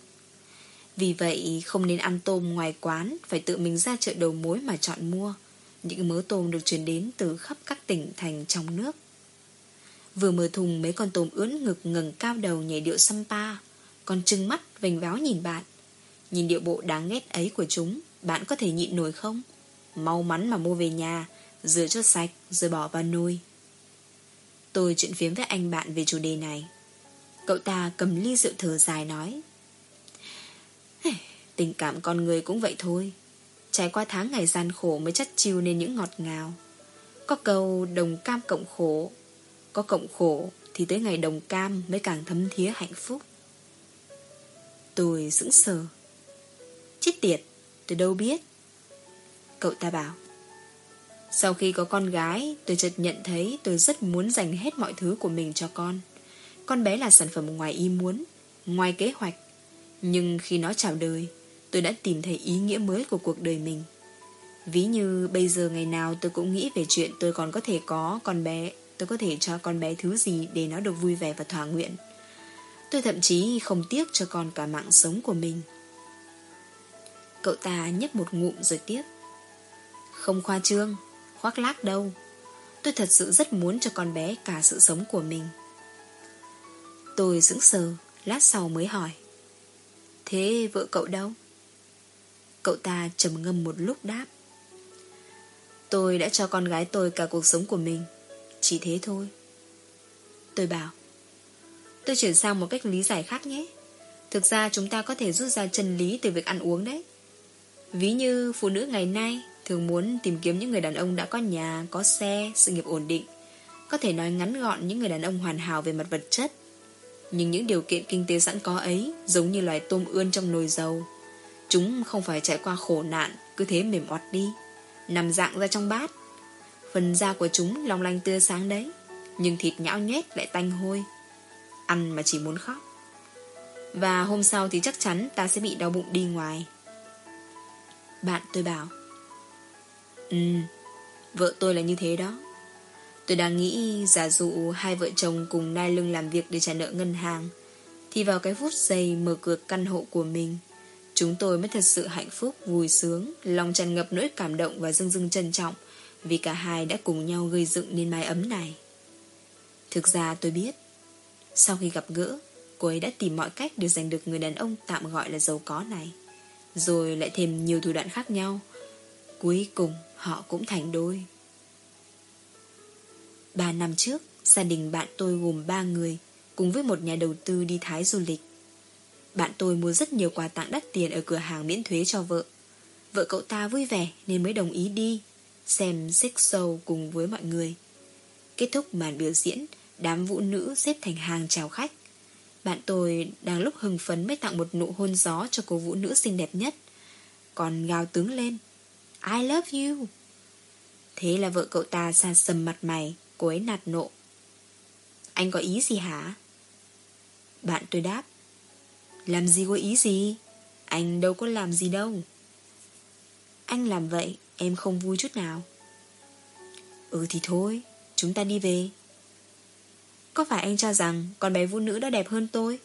Vì vậy, không nên ăn tôm ngoài quán, Phải tự mình ra chợ đầu mối mà chọn mua. Những mớ tôm được chuyển đến từ khắp các tỉnh thành trong nước. Vừa mở thùng, mấy con tôm ướn ngực ngẩng cao đầu nhảy điệu sampa pa. Còn trưng mắt vành váo nhìn bạn. Nhìn điệu bộ đáng ghét ấy của chúng, Bạn có thể nhịn nổi không? Mau mắn mà mua về nhà, Rửa cho sạch, rồi bỏ vào nồi Tôi chuyện phiếm với anh bạn về chủ đề này. Cậu ta cầm ly rượu thở dài nói. Tình cảm con người cũng vậy thôi. Trải qua tháng ngày gian khổ mới chất chiêu nên những ngọt ngào. Có câu đồng cam cộng khổ. Có cộng khổ Thì tới ngày đồng cam mới càng thấm thía hạnh phúc. Tôi sững sờ. Chết tiệt, Tôi đâu biết Cậu ta bảo, Sau khi có con gái, Tôi chợt nhận thấy tôi rất muốn dành hết mọi thứ của mình cho con Con bé là sản phẩm ngoài ý muốn, Ngoài kế hoạch Nhưng khi nó chào đời, Tôi đã tìm thấy ý nghĩa mới của cuộc đời mình Ví như bây giờ ngày nào tôi cũng nghĩ về chuyện tôi còn có thể có con bé, tôi có thể cho con bé thứ gì để nó được vui vẻ và thỏa nguyện. Tôi thậm chí không tiếc cho con cả mạng sống của mình. Cậu ta nhấp một ngụm rồi tiếp. Không khoa trương, khoác lác đâu. Tôi thật sự rất muốn cho con bé cả sự sống của mình. Tôi sững sờ, lát sau mới hỏi. Thế vợ cậu đâu? Cậu ta trầm ngâm một lúc đáp. Tôi đã cho con gái tôi cả cuộc sống của mình. Chỉ thế thôi Tôi bảo Tôi chuyển sang một cách lý giải khác nhé Thực ra chúng ta có thể rút ra chân lý từ việc ăn uống đấy Ví như phụ nữ ngày nay Thường muốn tìm kiếm những người đàn ông đã có nhà, có xe, sự nghiệp ổn định Có thể nói ngắn gọn những người đàn ông hoàn hảo về mặt vật chất. Nhưng những điều kiện kinh tế sẵn có ấy Giống như loài tôm ươn trong nồi dầu. Chúng không phải trải qua khổ nạn Cứ thế mềm oặt đi Nằm dạng ra trong bát. Phần da của chúng long lanh tươi sáng đấy Nhưng thịt nhão nhét lại tanh hôi. Ăn mà chỉ muốn khóc. Và hôm sau thì chắc chắn ta sẽ bị đau bụng đi ngoài. Bạn tôi bảo Ừ Vợ tôi là như thế đó Tôi đang nghĩ giả dụ hai vợ chồng cùng nai lưng làm việc để trả nợ ngân hàng Thì vào cái phút giây mở cửa căn hộ của mình Chúng tôi mới thật sự hạnh phúc, vui sướng Lòng tràn ngập nỗi cảm động và dưng dưng trân trọng vì cả hai đã cùng nhau gây dựng nên mái ấm này. Thực ra tôi biết, sau khi gặp gỡ, cô ấy đã tìm mọi cách để giành được người đàn ông tạm gọi là giàu có này. Rồi lại thêm nhiều thủ đoạn khác nhau. Cuối cùng họ cũng thành đôi. Ba năm trước, gia đình bạn tôi gồm ba người, cùng với một nhà đầu tư đi Thái du lịch. Bạn tôi mua rất nhiều quà tặng đắt tiền ở cửa hàng miễn thuế cho vợ. Vợ cậu ta vui vẻ nên mới đồng ý đi xem sex show cùng với mọi người. Kết thúc màn biểu diễn, đám vũ nữ xếp thành hàng chào khách. Bạn tôi đang lúc hưng phấn mới tặng một nụ hôn gió cho cô vũ nữ xinh đẹp nhất. Còn gào tướng lên. I love you. Thế là vợ cậu ta xa sầm mặt mày, cô ấy nạt nộ. Anh có ý gì hả? Bạn tôi đáp. Làm gì có ý gì? Anh đâu có làm gì đâu. Anh làm vậy Em không vui chút nào Ừ thì thôi Chúng ta đi về có phải anh cho rằng con bé vũ nữ đã đẹp hơn tôi?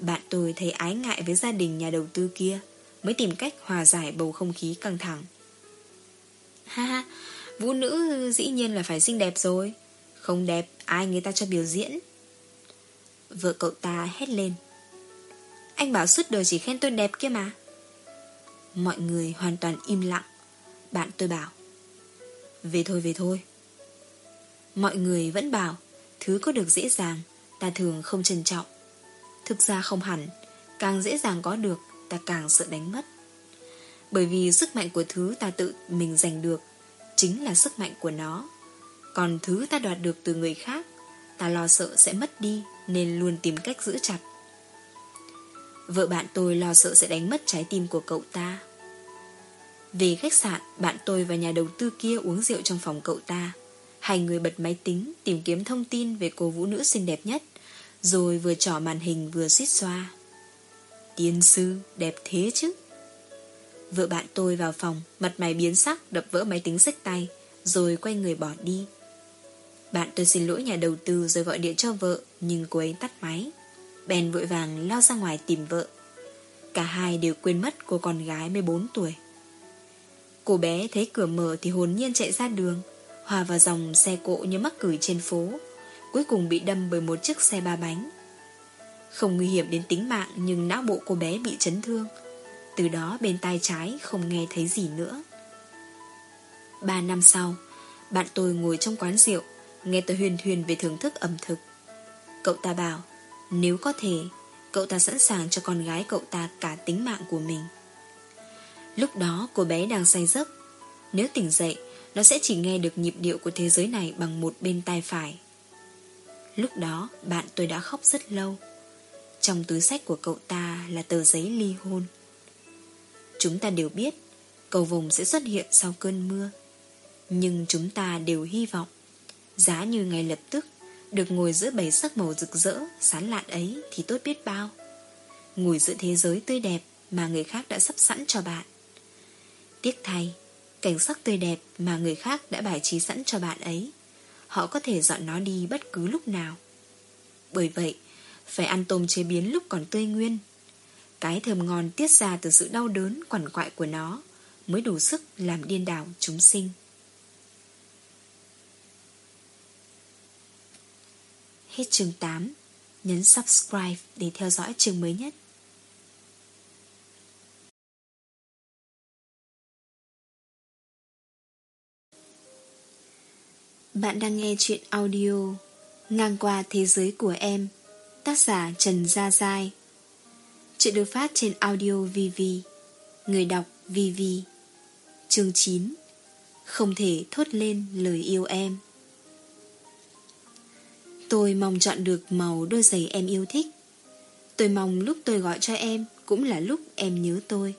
Bạn tôi thấy ái ngại với gia đình nhà đầu tư kia, Mới tìm cách hòa giải bầu không khí căng thẳng. Ha ha, Vũ nữ dĩ nhiên là phải xinh đẹp rồi. Không đẹp, ai người ta cho biểu diễn? Vợ cậu ta hét lên. Anh bảo suốt đời chỉ khen tôi đẹp kia mà. Mọi người hoàn toàn im lặng. Bạn tôi bảo, Về thôi về thôi. Mọi người vẫn bảo Thứ có được dễ dàng, Ta thường không trân trọng. Thực ra không hẳn, Càng dễ dàng có được, Ta càng sợ đánh mất. Bởi vì sức mạnh của thứ ta tự mình giành được, Chính là sức mạnh của nó. Còn thứ ta đoạt được từ người khác, Ta lo sợ sẽ mất đi Nên luôn tìm cách giữ chặt. Vợ bạn tôi lo sợ sẽ đánh mất trái tim của cậu ta. Về khách sạn, Bạn tôi và nhà đầu tư kia uống rượu trong phòng cậu ta. Hai người bật máy tính Tìm kiếm thông tin về cô vũ nữ xinh đẹp nhất, Rồi vừa trỏ màn hình vừa xít xoa. Tiên sư, đẹp thế chứ? Vợ bạn tôi vào phòng, Mặt mày biến sắc, đập vỡ máy tính sách tay, Rồi quay người bỏ đi. Bạn tôi xin lỗi nhà đầu tư Rồi gọi điện cho vợ, Nhưng cô ấy tắt máy. Bèn vội vàng lao ra ngoài tìm vợ. Cả hai đều quên mất cô con gái 14 tuổi. Cô bé thấy cửa mở Thì hồn nhiên chạy ra đường Hòa vào dòng xe cộ như mắc cửi trên phố, Cuối cùng bị đâm bởi một chiếc xe ba bánh. Không nguy hiểm đến tính mạng, Nhưng não bộ cô bé bị chấn thương. Từ đó, bên tai trái không nghe thấy gì nữa. Ba năm sau, Bạn tôi ngồi trong quán rượu, Nghe tôi huyền Thuyền về thưởng thức ẩm thực. Cậu ta bảo, Nếu có thể, Cậu ta sẵn sàng cho con gái cậu ta cả tính mạng của mình. Lúc đó, cô bé đang say giấc. Nếu tỉnh dậy nó sẽ chỉ nghe được nhịp điệu của thế giới này Bằng một bên tai phải Lúc đó bạn tôi đã khóc rất lâu Trong túi sách của cậu ta là tờ giấy ly hôn Chúng ta đều biết cầu vùng sẽ xuất hiện sau cơn mưa. Nhưng chúng ta đều hy vọng giá như ngay lập tức được ngồi giữa bảy sắc màu rực rỡ, sán lạn ấy thì tốt biết bao. Ngồi giữa thế giới tươi đẹp mà người khác đã sắp sẵn cho bạn. Tiếc thay, cảnh sắc tươi đẹp mà người khác đã bài trí sẵn cho bạn ấy, họ có thể dọn nó đi bất cứ lúc nào. Bởi vậy, phải ăn tôm chế biến lúc còn tươi nguyên cái thơm ngon tiết ra từ sự đau đớn quằn quại của nó mới đủ sức làm điên đảo chúng sinh. Hết chương 8. Nhấn subscribe để theo dõi chương mới nhất. Bạn đang nghe chuyện audio Ngang qua thế giới của em, Tác giả Trần Gia Giai. Chuyện được phát trên audio VV Người đọc VV Chương 9 Không thể thốt lên lời yêu em. Tôi mong chọn được màu đôi giày em yêu thích. Tôi mong lúc tôi gọi cho em Cũng là lúc em nhớ tôi.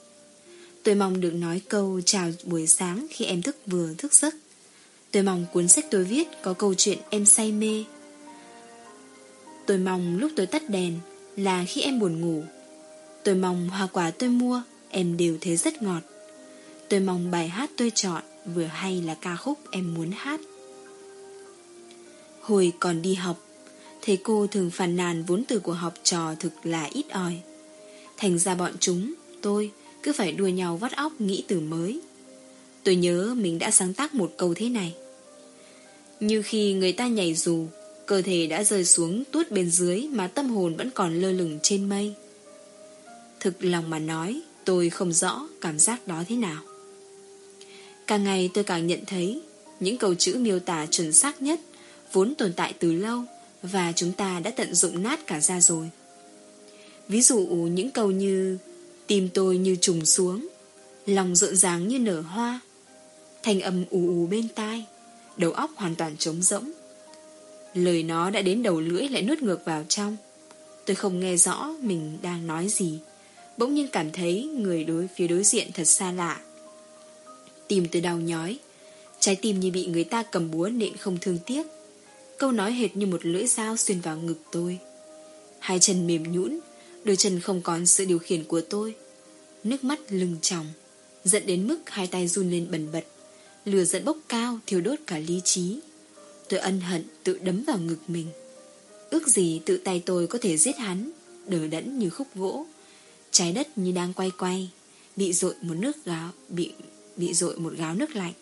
Tôi mong được nói câu chào buổi sáng Khi em thức vừa thức giấc. Tôi mong cuốn sách tôi viết Có câu chuyện em say mê. Tôi mong lúc tôi tắt đèn Là khi em buồn ngủ. Tôi mong hoa quả tôi mua, Em đều thấy rất ngọt. Tôi mong bài hát tôi chọn Vừa hay là ca khúc em muốn hát. Hồi còn đi học, Thầy cô thường phàn nàn vốn từ của học trò thực là ít ỏi. Thành ra bọn chúng, Tôi cứ phải đua nhau vắt óc nghĩ từ mới. Tôi nhớ mình đã sáng tác một câu thế này. Như khi người ta nhảy dù, Cơ thể đã rơi xuống tuốt bên dưới Mà tâm hồn vẫn còn lơ lửng trên mây. Thực lòng mà nói, Tôi không rõ cảm giác đó thế nào. Càng ngày tôi càng nhận thấy, Những câu chữ miêu tả chuẩn xác nhất, Vốn tồn tại từ lâu Và chúng ta đã tận dụng nát cả ra rồi. Ví dụ những câu như, Tim tôi như trùng xuống, Lòng rộn ràng như nở hoa Thành âm ù ù bên tai. Đầu óc hoàn toàn trống rỗng. Lời nó đã đến đầu lưỡi lại nuốt ngược vào trong. Tôi không nghe rõ mình đang nói gì. Bỗng nhiên cảm thấy người đối, phía đối diện thật xa lạ. Tim tôi đau nhói. Trái tim như bị người ta cầm búa nện không thương tiếc. Câu nói hệt như một lưỡi dao xuyên vào ngực tôi. Hai chân mềm nhũn, Đôi chân không còn sự điều khiển của tôi. Nước mắt lưng tròng Giận đến mức hai tay run lên bần bật. Lửa giận bốc cao thiêu đốt cả lý trí. Tôi ân hận tự đấm vào ngực mình. Ước gì tự tay tôi có thể giết hắn, Đờ đẫn như khúc gỗ. Trái đất như đang quay quay, Bị dội một nước gáo, Bị bị dội một gáo nước lạnh.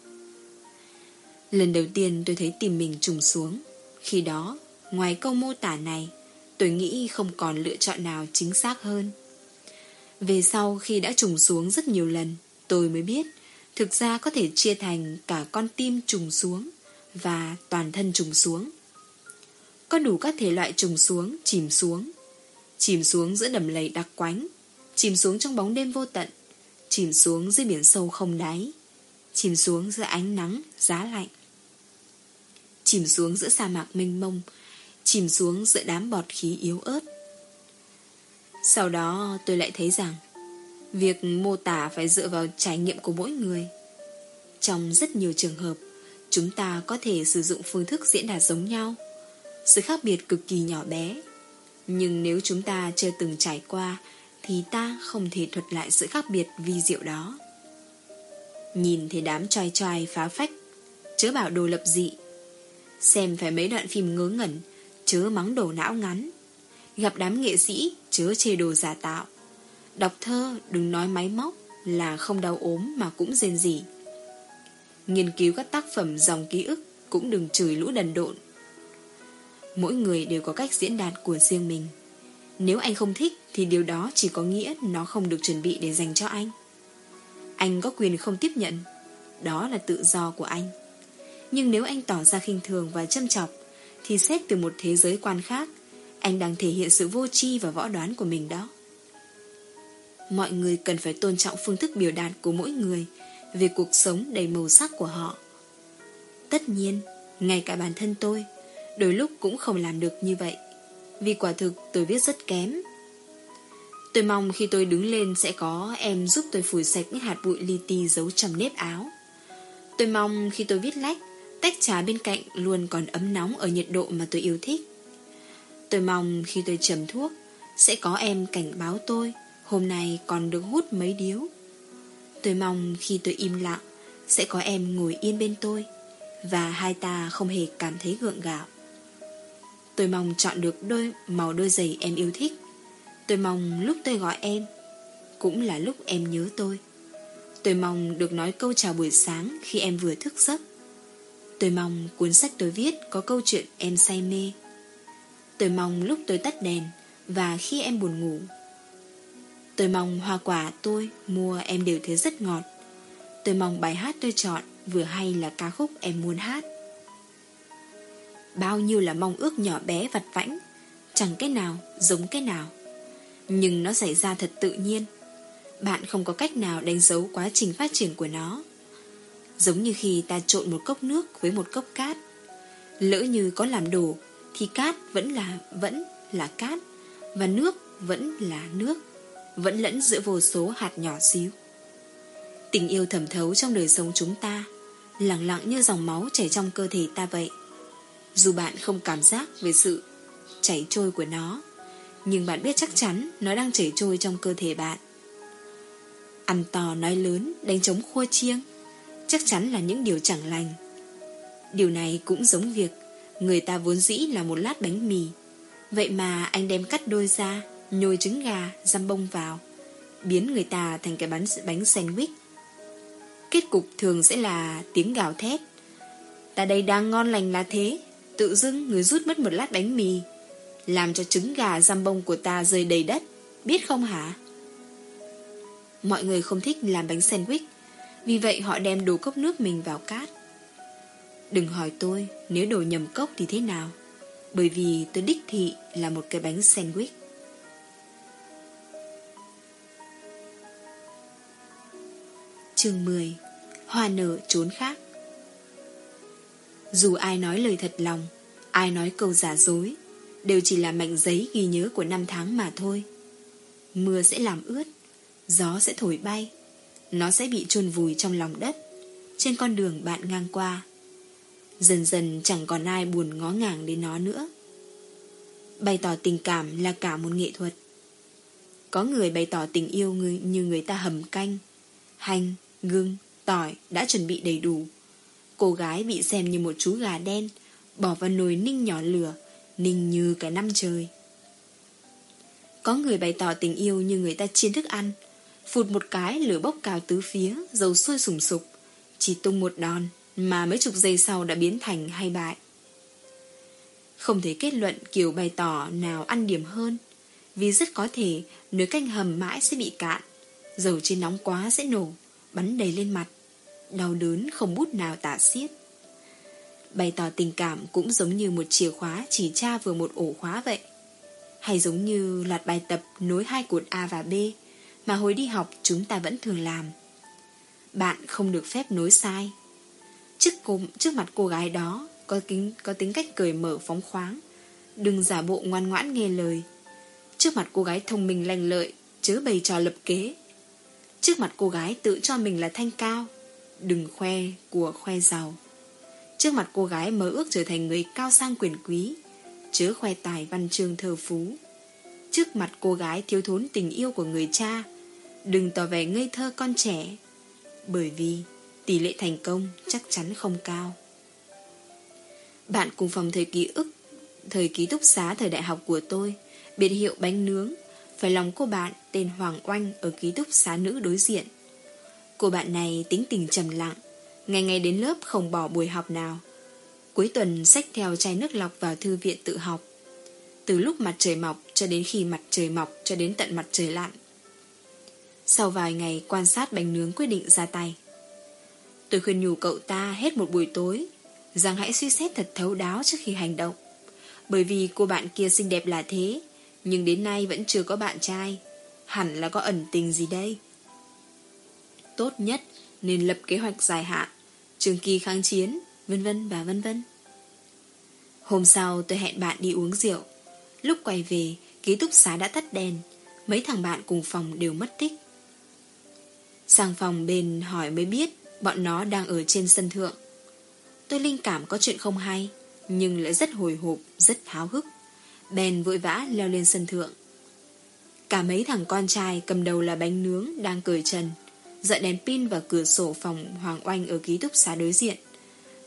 Lần đầu tiên tôi thấy tìm mình trùng xuống. Khi đó, Ngoài câu mô tả này, Tôi nghĩ không còn lựa chọn nào chính xác hơn. Về sau khi đã trùng xuống rất nhiều lần, Tôi mới biết Thực ra có thể chia thành cả con tim trùng xuống Và toàn thân trùng xuống Có đủ các thể loại trùng xuống, chìm xuống Chìm xuống giữa đầm lầy đặc quánh chìm xuống trong bóng đêm vô tận, chìm xuống dưới biển sâu không đáy, chìm xuống giữa ánh nắng, giá lạnh. Chìm xuống giữa sa mạc mênh mông, chìm xuống giữa đám bọt khí yếu ớt. Sau đó tôi lại thấy rằng việc mô tả phải dựa vào trải nghiệm của mỗi người. Trong rất nhiều trường hợp, chúng ta có thể sử dụng phương thức diễn đạt giống nhau. Sự khác biệt cực kỳ nhỏ bé. Nhưng nếu chúng ta chưa từng trải qua, thì ta không thể thuật lại sự khác biệt vi diệu đó. Nhìn thấy đám trai trai phá phách, chớ bảo đồ lập dị. Xem phải mấy đoạn phim ngớ ngẩn, chớ mắng đồ não ngắn. Gặp đám nghệ sĩ, chớ chê đồ giả tạo. Đọc thơ, đừng nói máy móc là không đau ốm mà cũng rên rỉ. Nghiên cứu các tác phẩm dòng ký ức cũng đừng chửi lũ đần độn. Mỗi người đều có cách diễn đạt của riêng mình. Nếu anh không thích thì điều đó chỉ có nghĩa nó không được chuẩn bị để dành cho anh. Anh có quyền không tiếp nhận. Đó là tự do của anh. Nhưng nếu anh tỏ ra khinh thường và châm chọc, thì xét từ một thế giới quan khác, anh đang thể hiện sự vô tri và võ đoán của mình đó. Mọi người cần phải tôn trọng phương thức biểu đạt của mỗi người về cuộc sống đầy màu sắc của họ. Tất nhiên, ngay cả bản thân tôi, đôi lúc cũng không làm được như vậy, vì quả thực tôi viết rất kém. Tôi mong khi tôi đứng lên sẽ có em giúp tôi phủi sạch những hạt bụi li ti giấu trong nếp áo. Tôi mong khi tôi viết lách, tách trà bên cạnh luôn còn ấm nóng ở nhiệt độ mà tôi yêu thích. Tôi mong khi tôi trầm thuốc, sẽ có em cảnh báo tôi hôm nay còn được hút mấy điếu. Tôi mong khi tôi im lặng, Sẽ có em ngồi yên bên tôi, Và hai ta không hề cảm thấy gượng gạo. Tôi mong chọn được đôi màu đôi giày em yêu thích. Tôi mong lúc tôi gọi em, Cũng là lúc em nhớ tôi. Tôi mong được nói câu chào buổi sáng Khi em vừa thức giấc. Tôi mong cuốn sách tôi viết Có câu chuyện em say mê. Tôi mong lúc tôi tắt đèn Và khi em buồn ngủ Tôi mong hoa quả tôi mua em đều thấy rất ngọt. Tôi mong bài hát tôi chọn Vừa hay là ca khúc em muốn hát. Bao nhiêu là mong ước nhỏ bé vặt vãnh, Chẳng cái nào giống cái nào. Nhưng nó xảy ra thật tự nhiên. Bạn không có cách nào đánh dấu quá trình phát triển của nó. Giống như khi ta trộn một cốc nước với một cốc cát. Lỡ như có làm đổ Thì cát vẫn là vẫn là cát Và nước vẫn là nước vẫn lẫn giữa vô số hạt nhỏ xíu. Tình yêu thẩm thấu trong đời sống chúng ta, lặng lặng như dòng máu chảy trong cơ thể ta vậy. Dù bạn không cảm giác về sự chảy trôi của nó, nhưng bạn biết chắc chắn nó đang chảy trôi trong cơ thể bạn. Ăn to nói lớn, đánh trống khua chiêng, chắc chắn là những điều chẳng lành. Điều này cũng giống việc người ta vốn dĩ là một lát bánh mì, vậy mà anh đem cắt đôi ra, nhồi trứng gà, răm bông vào, biến người ta thành cái bánh, bánh sandwich. Kết cục thường sẽ là tiếng gào thét. Ta đây đang ngon lành là thế, tự dưng người rút mất một lát bánh mì, làm cho trứng gà răm bông của ta rơi đầy đất, biết không hả? Mọi người không thích làm bánh sandwich, vì vậy họ đem đồ cốc nước mình vào cát. Đừng hỏi tôi nếu đồ nhầm cốc thì thế nào, bởi vì tôi đích thị là một cái bánh sandwich. Chương 10 Hoa nở trốn khác. Dù ai nói lời thật lòng Ai nói câu giả dối Đều chỉ là mảnh giấy ghi nhớ của năm tháng mà thôi. Mưa sẽ làm ướt Gió sẽ thổi bay Nó sẽ bị chôn vùi trong lòng đất Trên con đường bạn ngang qua. Dần dần chẳng còn ai buồn ngó ngàng đến nó nữa. Bày tỏ tình cảm là cả một nghệ thuật. Có người bày tỏ tình yêu người, như người ta hầm canh Hành, gừng, tỏi đã chuẩn bị đầy đủ. Cô gái bị xem như một chú gà đen, bỏ vào nồi ninh nhỏ lửa, ninh như cả năm trời. Có người bày tỏ tình yêu như người ta chiên thức ăn, phụt một cái lửa bốc cao tứ phía, dầu sôi sùng sục, chỉ tung một đòn mà mấy chục giây sau đã biến thành hay bại. Không thể kết luận kiểu bày tỏ nào ăn điểm hơn, vì rất có thể nồi canh hầm mãi sẽ bị cạn, dầu trên nóng quá sẽ nổ bắn đầy lên mặt, đau đớn không bút nào tả xiết. Bày tỏ tình cảm cũng giống như một chìa khóa chỉ tra vừa một ổ khóa vậy. Hay giống như loạt bài tập nối hai cột A và B, mà hồi đi học chúng ta vẫn thường làm. Bạn không được phép nối sai. Trước, cô, trước mặt cô gái đó có, tính có tính cách cười mở phóng khoáng. Đừng giả bộ ngoan ngoãn nghe lời. Trước mặt cô gái thông minh lành lợi, chớ bày trò lập kế. Trước mặt cô gái tự cho mình là thanh cao, đừng khoe của khoe giàu. Trước mặt cô gái mơ ước trở thành người cao sang quyền quý, chớ khoe tài văn chương thờ phú. Trước mặt cô gái thiếu thốn tình yêu của người cha, đừng tỏ vẻ ngây thơ con trẻ, bởi vì tỷ lệ thành công chắc chắn không cao. Bạn cùng phòng thời ký ức, thời ký túc xá thời đại học của tôi, biệt hiệu bánh nướng, phải lòng cô bạn tên Hoàng Oanh ở ký túc xá nữ đối diện. Cô bạn này tính tình trầm lặng, ngày ngày đến lớp không bỏ buổi học nào. Cuối tuần xách theo chai nước lọc vào thư viện tự học. Từ lúc mặt trời mọc cho đến khi mặt trời mọc cho đến tận mặt trời lặn. Sau vài ngày quan sát bánh nướng quyết định ra tay. Tôi khuyên nhủ cậu ta hết một buổi tối rằng hãy suy xét thật thấu đáo trước khi hành động. Bởi vì cô bạn kia xinh đẹp là thế, nhưng đến nay vẫn chưa có bạn trai. Hẳn là có ẩn tình gì đây? Tốt nhất nên lập kế hoạch dài hạn, trường kỳ kháng chiến, vân vân và vân vân. Hôm sau tôi hẹn bạn đi uống rượu. Lúc quay về, ký túc xá đã tắt đèn. Mấy thằng bạn cùng phòng đều mất tích. Sang phòng bên hỏi mới biết bọn nó đang ở trên sân thượng. Tôi linh cảm có chuyện không hay, nhưng lại rất hồi hộp, rất háo hức. Bèn vội vã leo lên sân thượng. Cả mấy thằng con trai cầm đầu là bánh nướng đang cười trần, dọn đèn pin vào cửa sổ phòng Hoàng Oanh ở ký túc xá đối diện.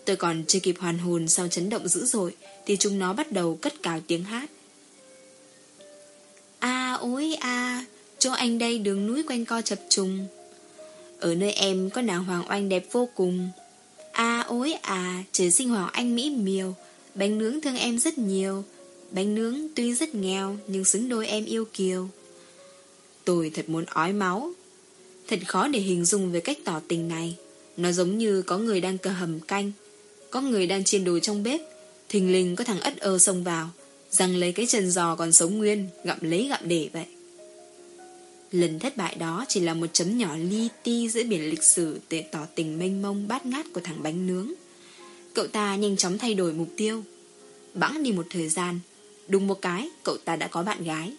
Tôi còn chưa kịp hoàn hồn sau chấn động dữ dội thì chúng nó bắt đầu cất cào tiếng hát. A ôi a, chỗ anh đây đường núi quanh co chập trùng. Ở nơi em có nàng Hoàng Oanh đẹp vô cùng. A ôi à, trời sinh Hoàng Anh mỹ miều, bánh nướng thương em rất nhiều. Bánh nướng tuy rất nghèo nhưng xứng đôi em yêu kiều. Tôi thật muốn ói máu. Thật khó để hình dung về cách tỏ tình này. Nó giống như có người đang cờ hầm canh, có người đang chiên đồ trong bếp, thình lình có thằng ất ơ xông vào, rằng lấy cái chân giò còn sống nguyên, gặm lấy gặm để vậy. Lần thất bại đó chỉ là một chấm nhỏ li ti giữa biển lịch sử để tỏ tình mênh mông bát ngát của thằng bánh nướng. Cậu ta nhanh chóng thay đổi mục tiêu. Bẵng đi một thời gian, đúng một cái cậu ta đã có bạn gái.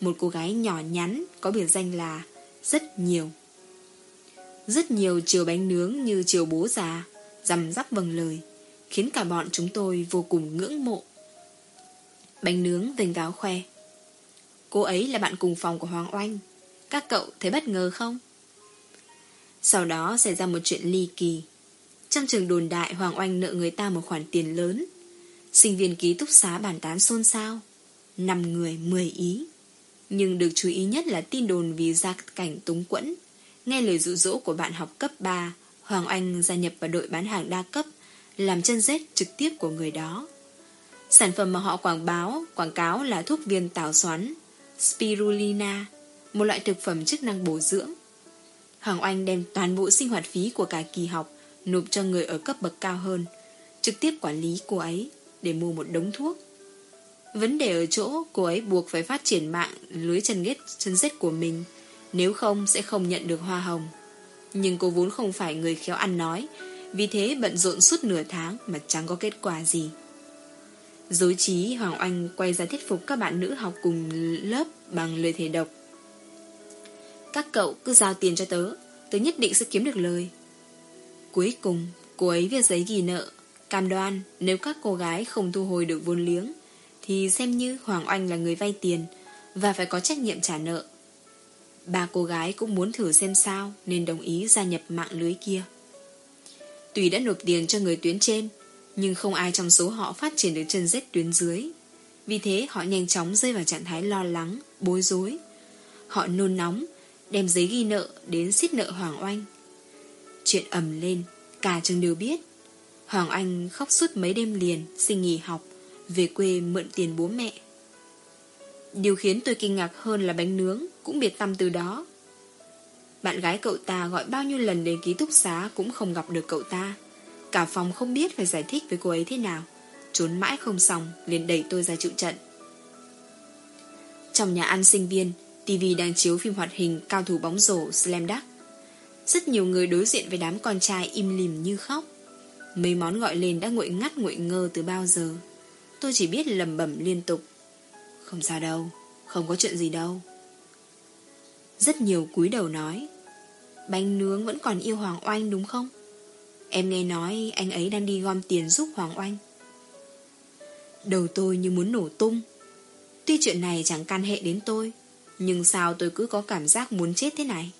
Một cô gái nhỏ nhắn có biệt danh là rất nhiều. Rất nhiều chiều bánh nướng như chiều bố già, rằm rắp vâng lời, khiến cả bọn chúng tôi vô cùng ngưỡng mộ. Bánh nướng vênh váo khoe. Cô ấy là bạn cùng phòng của Hoàng Oanh. Các cậu thấy bất ngờ không? Sau đó xảy ra một chuyện ly kỳ. Trong trường đồn đại Hoàng Oanh nợ người ta một khoản tiền lớn. Sinh viên ký túc xá bàn tán xôn xao. Năm người, mười ý. Nhưng được chú ý nhất là tin đồn vì gia cảnh túng quẫn. Nghe lời dụ dỗ của bạn học cấp 3, Hoàng Anh gia nhập vào đội bán hàng đa cấp, làm chân rết trực tiếp của người đó. Sản phẩm mà họ quảng báo, quảng cáo là thuốc viên tảo xoắn, spirulina, một loại thực phẩm chức năng bổ dưỡng. Hoàng Oanh đem toàn bộ sinh hoạt phí của cả kỳ học nộp cho người ở cấp bậc cao hơn, trực tiếp quản lý cô ấy để mua một đống thuốc. Vấn đề ở chỗ cô ấy buộc phải phát triển mạng lưới chân ghét chân rết của mình, nếu không sẽ không nhận được hoa hồng. Nhưng cô vốn không phải người khéo ăn nói, vì thế bận rộn suốt nửa tháng mà chẳng có kết quả gì. Dối trí Hoàng Oanh quay ra thuyết phục các bạn nữ học cùng lớp bằng lời thề độc. Các cậu cứ giao tiền cho tớ Tớ nhất định sẽ kiếm được lời Cuối cùng cô ấy viết giấy ghi nợ Cam đoan nếu các cô gái không thu hồi được vốn liếng Thì xem như Hoàng Oanh là người vay tiền Và phải có trách nhiệm trả nợ Ba cô gái cũng muốn thử xem sao Nên đồng ý gia nhập mạng lưới kia Tùy đã nộp tiền cho người tuyến trên Nhưng không ai trong số họ phát triển được chân rết tuyến dưới Vì thế họ nhanh chóng rơi vào trạng thái lo lắng, bối rối Họ nôn nóng đem giấy ghi nợ đến xít nợ Hoàng Oanh. Chuyện ầm lên, cả trường đều biết. Hoàng Anh khóc suốt mấy đêm liền, xin nghỉ học, về quê mượn tiền bố mẹ. Điều khiến tôi kinh ngạc hơn là bánh nướng cũng biệt tâm từ đó. Bạn gái cậu ta gọi bao nhiêu lần đến ký túc xá cũng không gặp được cậu ta. Cả phòng không biết phải giải thích với cô ấy thế nào. Trốn mãi không xong, liền đẩy tôi ra chịu trận. Trong nhà ăn sinh viên, TV đang chiếu phim hoạt hình cao thủ bóng rổ Slam Dunk. Rất nhiều người đối diện với đám con trai im lìm như khóc. Mấy món gọi lên đã nguội ngắt nguội ngơ từ bao giờ. Tôi chỉ biết lầm bẩm liên tục. Không sao đâu, không có chuyện gì đâu. Rất nhiều cúi đầu nói Bánh nướng vẫn còn yêu Hoàng Oanh đúng không? Em nghe nói anh ấy đang đi gom tiền giúp Hoàng Oanh Đầu tôi như muốn nổ tung Tuy chuyện này chẳng can hệ đến tôi Nhưng sao tôi cứ có cảm giác muốn chết thế này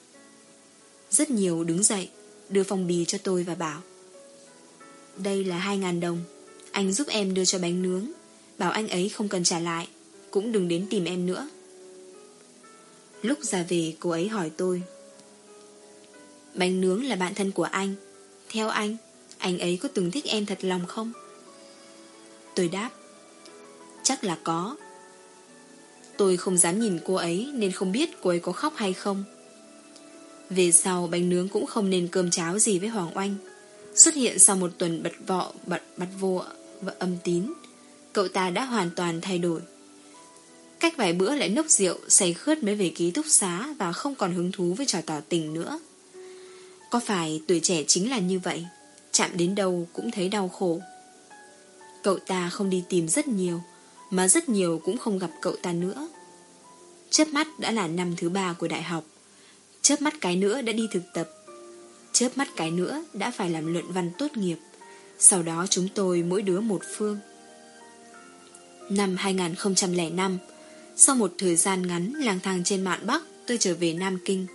Rất nhiều đứng dậy Đưa phong bì cho tôi và bảo đây là 2.000 đồng. Anh giúp em đưa cho bánh nướng. Bảo anh ấy không cần trả lại. Cũng đừng đến tìm em nữa. Lúc ra về, cô ấy hỏi tôi. Bánh nướng là bạn thân của anh. Theo anh Anh ấy có từng thích em thật lòng không? Tôi đáp. Chắc là có. Tôi không dám nhìn cô ấy Nên không biết cô ấy có khóc hay không. Về sau, bánh nướng cũng không nên cơm cháo gì với Hoàng Oanh. Xuất hiện sau một tuần bật vọ, Bật bật vô và âm tín. Cậu ta đã hoàn toàn thay đổi. Cách vài bữa lại nốc rượu, Say khướt mới về ký túc xá Và không còn hứng thú với trò tỏ tình nữa. Có phải tuổi trẻ chính là như vậy? Chạm đến đâu cũng thấy đau khổ. Cậu ta không đi tìm rất nhiều, Mà rất nhiều cũng không gặp cậu ta nữa. Chớp mắt đã là năm thứ ba của đại học. Chớp mắt cái nữa đã đi thực tập. Chớp mắt cái nữa đã phải làm luận văn tốt nghiệp. Sau đó chúng tôi mỗi đứa một phương. Năm 2005 sau một thời gian ngắn lang thang trên mạn Bắc, Tôi trở về Nam Kinh.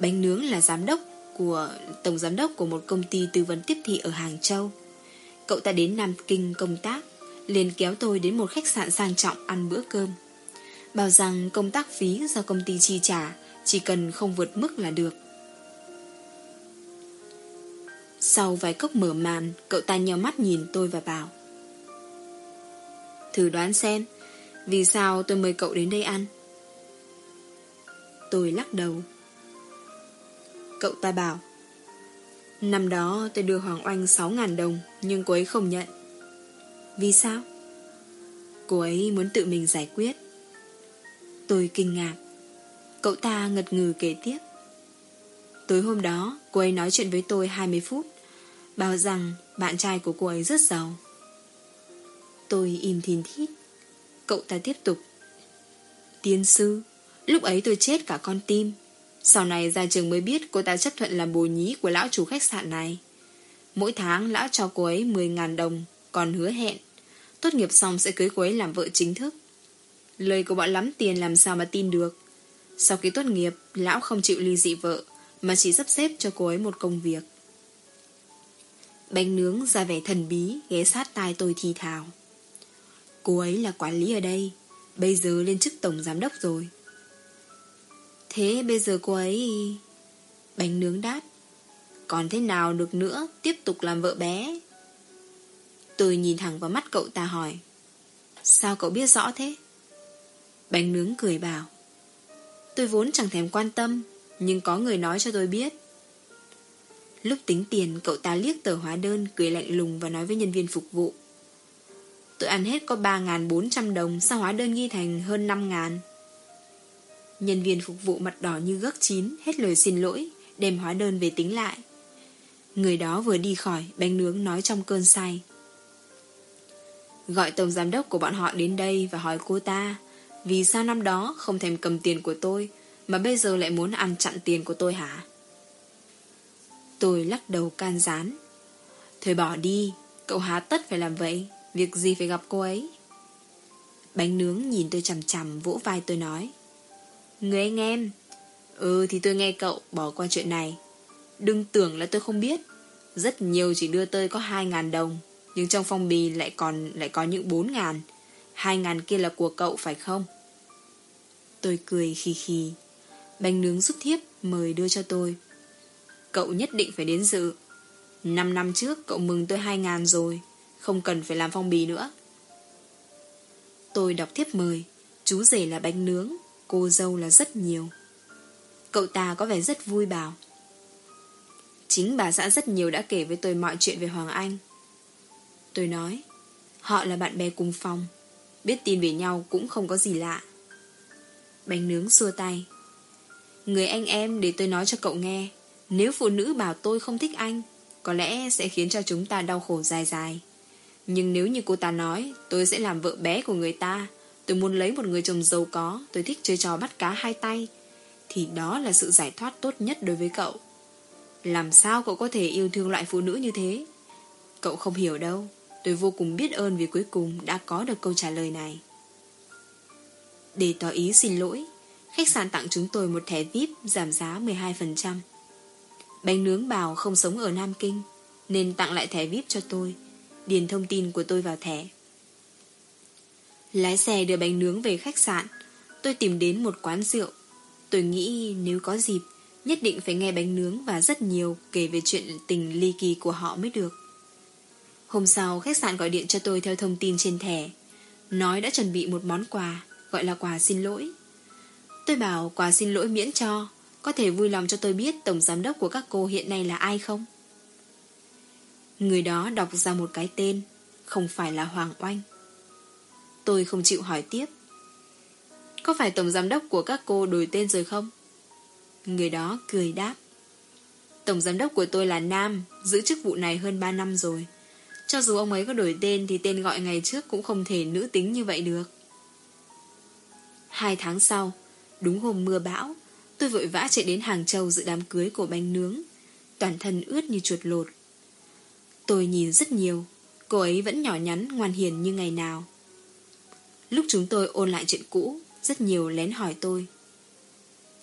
Bánh nướng là giám đốc của, Tổng giám đốc của một công ty tư vấn tiếp thị ở Hàng Châu. Cậu ta đến Nam Kinh công tác, liền kéo tôi đến một khách sạn sang trọng ăn bữa cơm. Bảo rằng công tác phí do công ty chi trả, Chỉ cần không vượt mức là được. Sau vài cốc mở màn, Cậu ta nhau mắt nhìn tôi và bảo, Thử đoán xem, vì sao tôi mời cậu đến đây ăn? Tôi lắc đầu. Cậu ta bảo, Năm đó tôi đưa Hoàng Oanh 6.000 đồng, Nhưng cô ấy không nhận. Vì sao? Cô ấy muốn tự mình giải quyết. Tôi kinh ngạc. Cậu ta ngật ngừ kể tiếp, Tối hôm đó, Cô ấy nói chuyện với tôi 20 phút Bảo rằng bạn trai của cô ấy rất giàu. Tôi im thìn thít. Cậu ta tiếp tục. Tiến sư, Lúc ấy tôi chết cả con tim. Sau này ra trường mới biết cô ta chấp thuận làm bồ nhí của lão chủ khách sạn này. Mỗi tháng lão cho cô ấy 10.000 đồng, Còn hứa hẹn. Tốt nghiệp xong sẽ cưới cô ấy làm vợ chính thức. Lời của bọn lắm tiền làm sao mà tin được. Sau khi tốt nghiệp, Lão không chịu ly dị vợ, Mà chỉ sắp xếp cho cô ấy một công việc. Bánh nướng ra vẻ thần bí, Ghé sát tai tôi thì thào. Cô ấy là quản lý ở đây, Bây giờ lên chức tổng giám đốc rồi. Thế bây giờ cô ấy, Bánh nướng đát Còn thế nào được nữa, Tiếp tục làm vợ bé? Tôi nhìn thẳng vào mắt cậu ta hỏi. Sao cậu biết rõ thế? Bánh nướng cười bảo. Tôi vốn chẳng thèm quan tâm, Nhưng có người nói cho tôi biết. Lúc tính tiền, Cậu ta liếc tờ hóa đơn, Cười lạnh lùng và nói với nhân viên phục vụ. Tôi ăn hết có 3.400 đồng, Sao hóa đơn ghi thành hơn 5.000 Nhân viên phục vụ mặt đỏ như gấc chín, Hết lời xin lỗi, Đem hóa đơn về tính lại. Người đó vừa đi khỏi, Bánh nướng nói trong cơn say. Gọi tổng giám đốc của bọn họ đến đây Và hỏi cô ta, Vì sao năm đó không thèm cầm tiền của tôi, Mà bây giờ lại muốn ăn chặn tiền của tôi hả? Tôi lắc đầu can gián. Thôi bỏ đi, Cậu há tất phải làm vậy, Việc gì phải gặp cô ấy? Bánh nướng nhìn tôi chằm chằm Vỗ vai tôi nói. Người anh em Ừ thì tôi nghe cậu bỏ qua chuyện này. Đừng tưởng là tôi không biết. Rất nhiều chỉ đưa tôi có 2.000 đồng, Nhưng trong phong bì lại còn, lại có những 4.000 2.000 kia là của cậu phải không? Tôi cười khì khì. Bánh nướng giúp thiếp mời đưa cho tôi. Cậu nhất định phải đến dự. Năm năm trước, cậu mừng tôi hai ngàn rồi, không cần phải làm phong bì nữa. Tôi đọc thiếp mời, Chú rể là bánh nướng, Cô dâu là rất nhiều. Cậu ta có vẻ rất vui bảo. Chính bà xã rất nhiều đã kể với tôi mọi chuyện về Hoàng Anh. Tôi nói, Họ là bạn bè cùng phòng, Biết tin về nhau cũng không có gì lạ. Bánh nướng xua tay. Người anh em để tôi nói cho cậu nghe. Nếu phụ nữ bảo tôi không thích anh, có lẽ sẽ khiến cho chúng ta đau khổ dài dài. Nhưng nếu như cô ta nói, tôi sẽ làm vợ bé của người ta, tôi muốn lấy một người chồng giàu có, tôi thích chơi trò bắt cá hai tay, thì đó là sự giải thoát tốt nhất đối với cậu. Làm sao cậu có thể yêu thương loại phụ nữ như thế? Cậu không hiểu đâu. Tôi vô cùng biết ơn vì cuối cùng đã có được câu trả lời này. Để tỏ ý xin lỗi, khách sạn tặng chúng tôi một thẻ VIP giảm giá 12%. Bánh nướng bảo không sống ở Nam Kinh, nên tặng lại thẻ VIP cho tôi, điền thông tin của tôi vào thẻ. Lái xe đưa bánh nướng về khách sạn, tôi tìm đến một quán rượu. Tôi nghĩ nếu có dịp, nhất định phải nghe bánh nướng và rất nhiều kể về chuyện tình ly kỳ của họ mới được. Hôm sau, khách sạn gọi điện cho tôi theo thông tin trên thẻ, nói đã chuẩn bị một món quà, gọi là quà xin lỗi. Tôi bảo quà xin lỗi miễn cho, có thể vui lòng cho tôi biết tổng giám đốc của các cô hiện nay là ai không? Người đó đọc ra một cái tên, không phải là Hoàng Oanh. Tôi không chịu hỏi tiếp. Có phải tổng giám đốc của các cô đổi tên rồi không? Người đó cười đáp. Tổng giám đốc của tôi là Nam, giữ chức vụ này hơn 3 năm rồi. Cho dù ông ấy có đổi tên thì tên gọi ngày trước cũng không thể nữ tính như vậy được. Hai tháng sau, đúng hôm mưa bão, tôi vội vã chạy đến Hàng Châu dự đám cưới của bánh nướng. Toàn thân ướt như chuột lột. Tôi nhìn rất nhiều, cô ấy vẫn nhỏ nhắn, ngoan hiền như ngày nào. Lúc chúng tôi ôn lại chuyện cũ, rất nhiều lén hỏi tôi.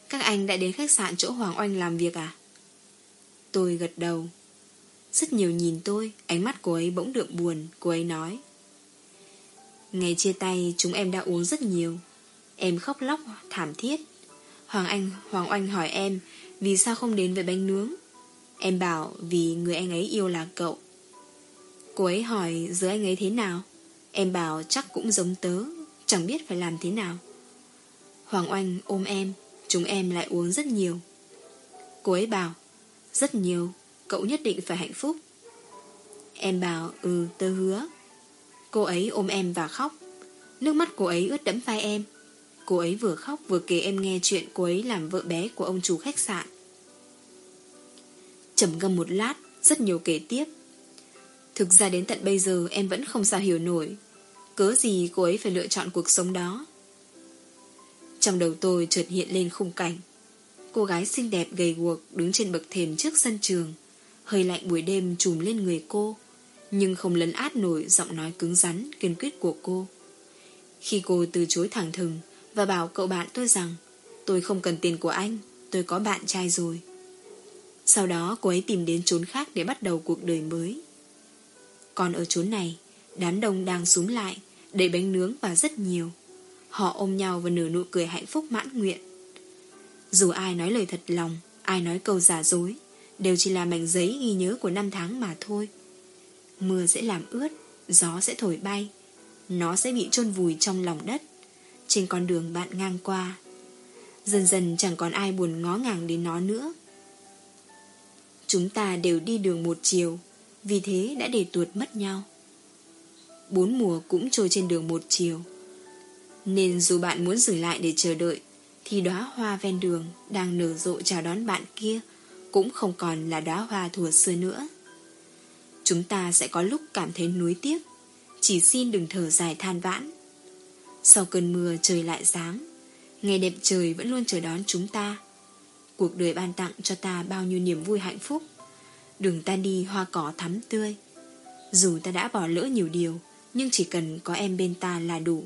Các anh đã đến khách sạn chỗ Hoàng Oanh làm việc à? Tôi gật đầu. Rất nhiều nhìn tôi, ánh mắt cô ấy bỗng đượm buồn, cô ấy nói. Ngày chia tay chúng em đã uống rất nhiều. Em khóc lóc, thảm thiết. Hoàng Anh, Hoàng Oanh hỏi em vì sao không đến với bánh nướng. Em bảo vì người anh ấy yêu là cậu. Cô ấy hỏi giữa anh ấy thế nào? Em bảo chắc cũng giống tớ, chẳng biết phải làm thế nào. Hoàng Oanh ôm em, chúng em lại uống rất nhiều. Cô ấy bảo, rất nhiều, cậu nhất định phải hạnh phúc. Em bảo, ừ, tớ hứa. Cô ấy ôm em và khóc. Nước mắt cô ấy ướt đẫm vai em. Cô ấy vừa khóc vừa kể em nghe chuyện cô ấy làm vợ bé của ông chủ khách sạn. Trầm ngâm một lát, rất nhiều kể tiếp. Thực ra đến tận bây giờ em vẫn không sao hiểu nổi. Cớ gì cô ấy phải lựa chọn cuộc sống đó. Trong đầu tôi chợt hiện lên khung cảnh. Cô gái xinh đẹp gầy guộc đứng trên bậc thềm trước sân trường. Hơi lạnh buổi đêm trùm lên người cô, nhưng không lấn át nổi giọng nói cứng rắn, kiên quyết của cô. Khi cô từ chối thẳng thừng và bảo cậu bạn tôi rằng tôi không cần tiền của anh, tôi có bạn trai rồi. Sau đó cô ấy tìm đến chốn khác để bắt đầu cuộc đời mới. Còn ở chốn này, đám đông đang súng lại, đầy bánh nướng và rất nhiều. Họ ôm nhau và nở nụ cười hạnh phúc mãn nguyện. Dù ai nói lời thật lòng, ai nói câu giả dối, đều chỉ là mảnh giấy ghi nhớ của năm tháng mà thôi. Mưa sẽ làm ướt, gió sẽ thổi bay, nó sẽ bị chôn vùi trong lòng đất, trên con đường bạn ngang qua. Dần dần chẳng còn ai buồn ngó ngàng đến nó nữa. Chúng ta đều đi đường một chiều, vì thế đã để tuột mất nhau. Bốn mùa cũng trôi trên đường một chiều. Nên dù bạn muốn dừng lại để chờ đợi, thì đóa hoa ven đường đang nở rộ chào đón bạn kia cũng không còn là đóa hoa thuở xưa nữa. Chúng ta sẽ có lúc cảm thấy nuối tiếc, chỉ xin đừng thở dài than vãn. Sau cơn mưa trời lại sáng, ngày đẹp trời vẫn luôn chờ đón chúng ta. Cuộc đời ban tặng cho ta bao nhiêu niềm vui hạnh phúc. Đường ta đi hoa cỏ thắm tươi. Dù ta đã bỏ lỡ nhiều điều, nhưng chỉ cần có em bên ta là đủ.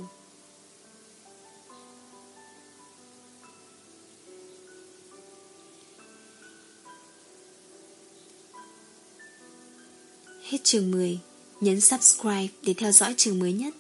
Hết chương 10, nhấn subscribe để theo dõi chương mới nhất.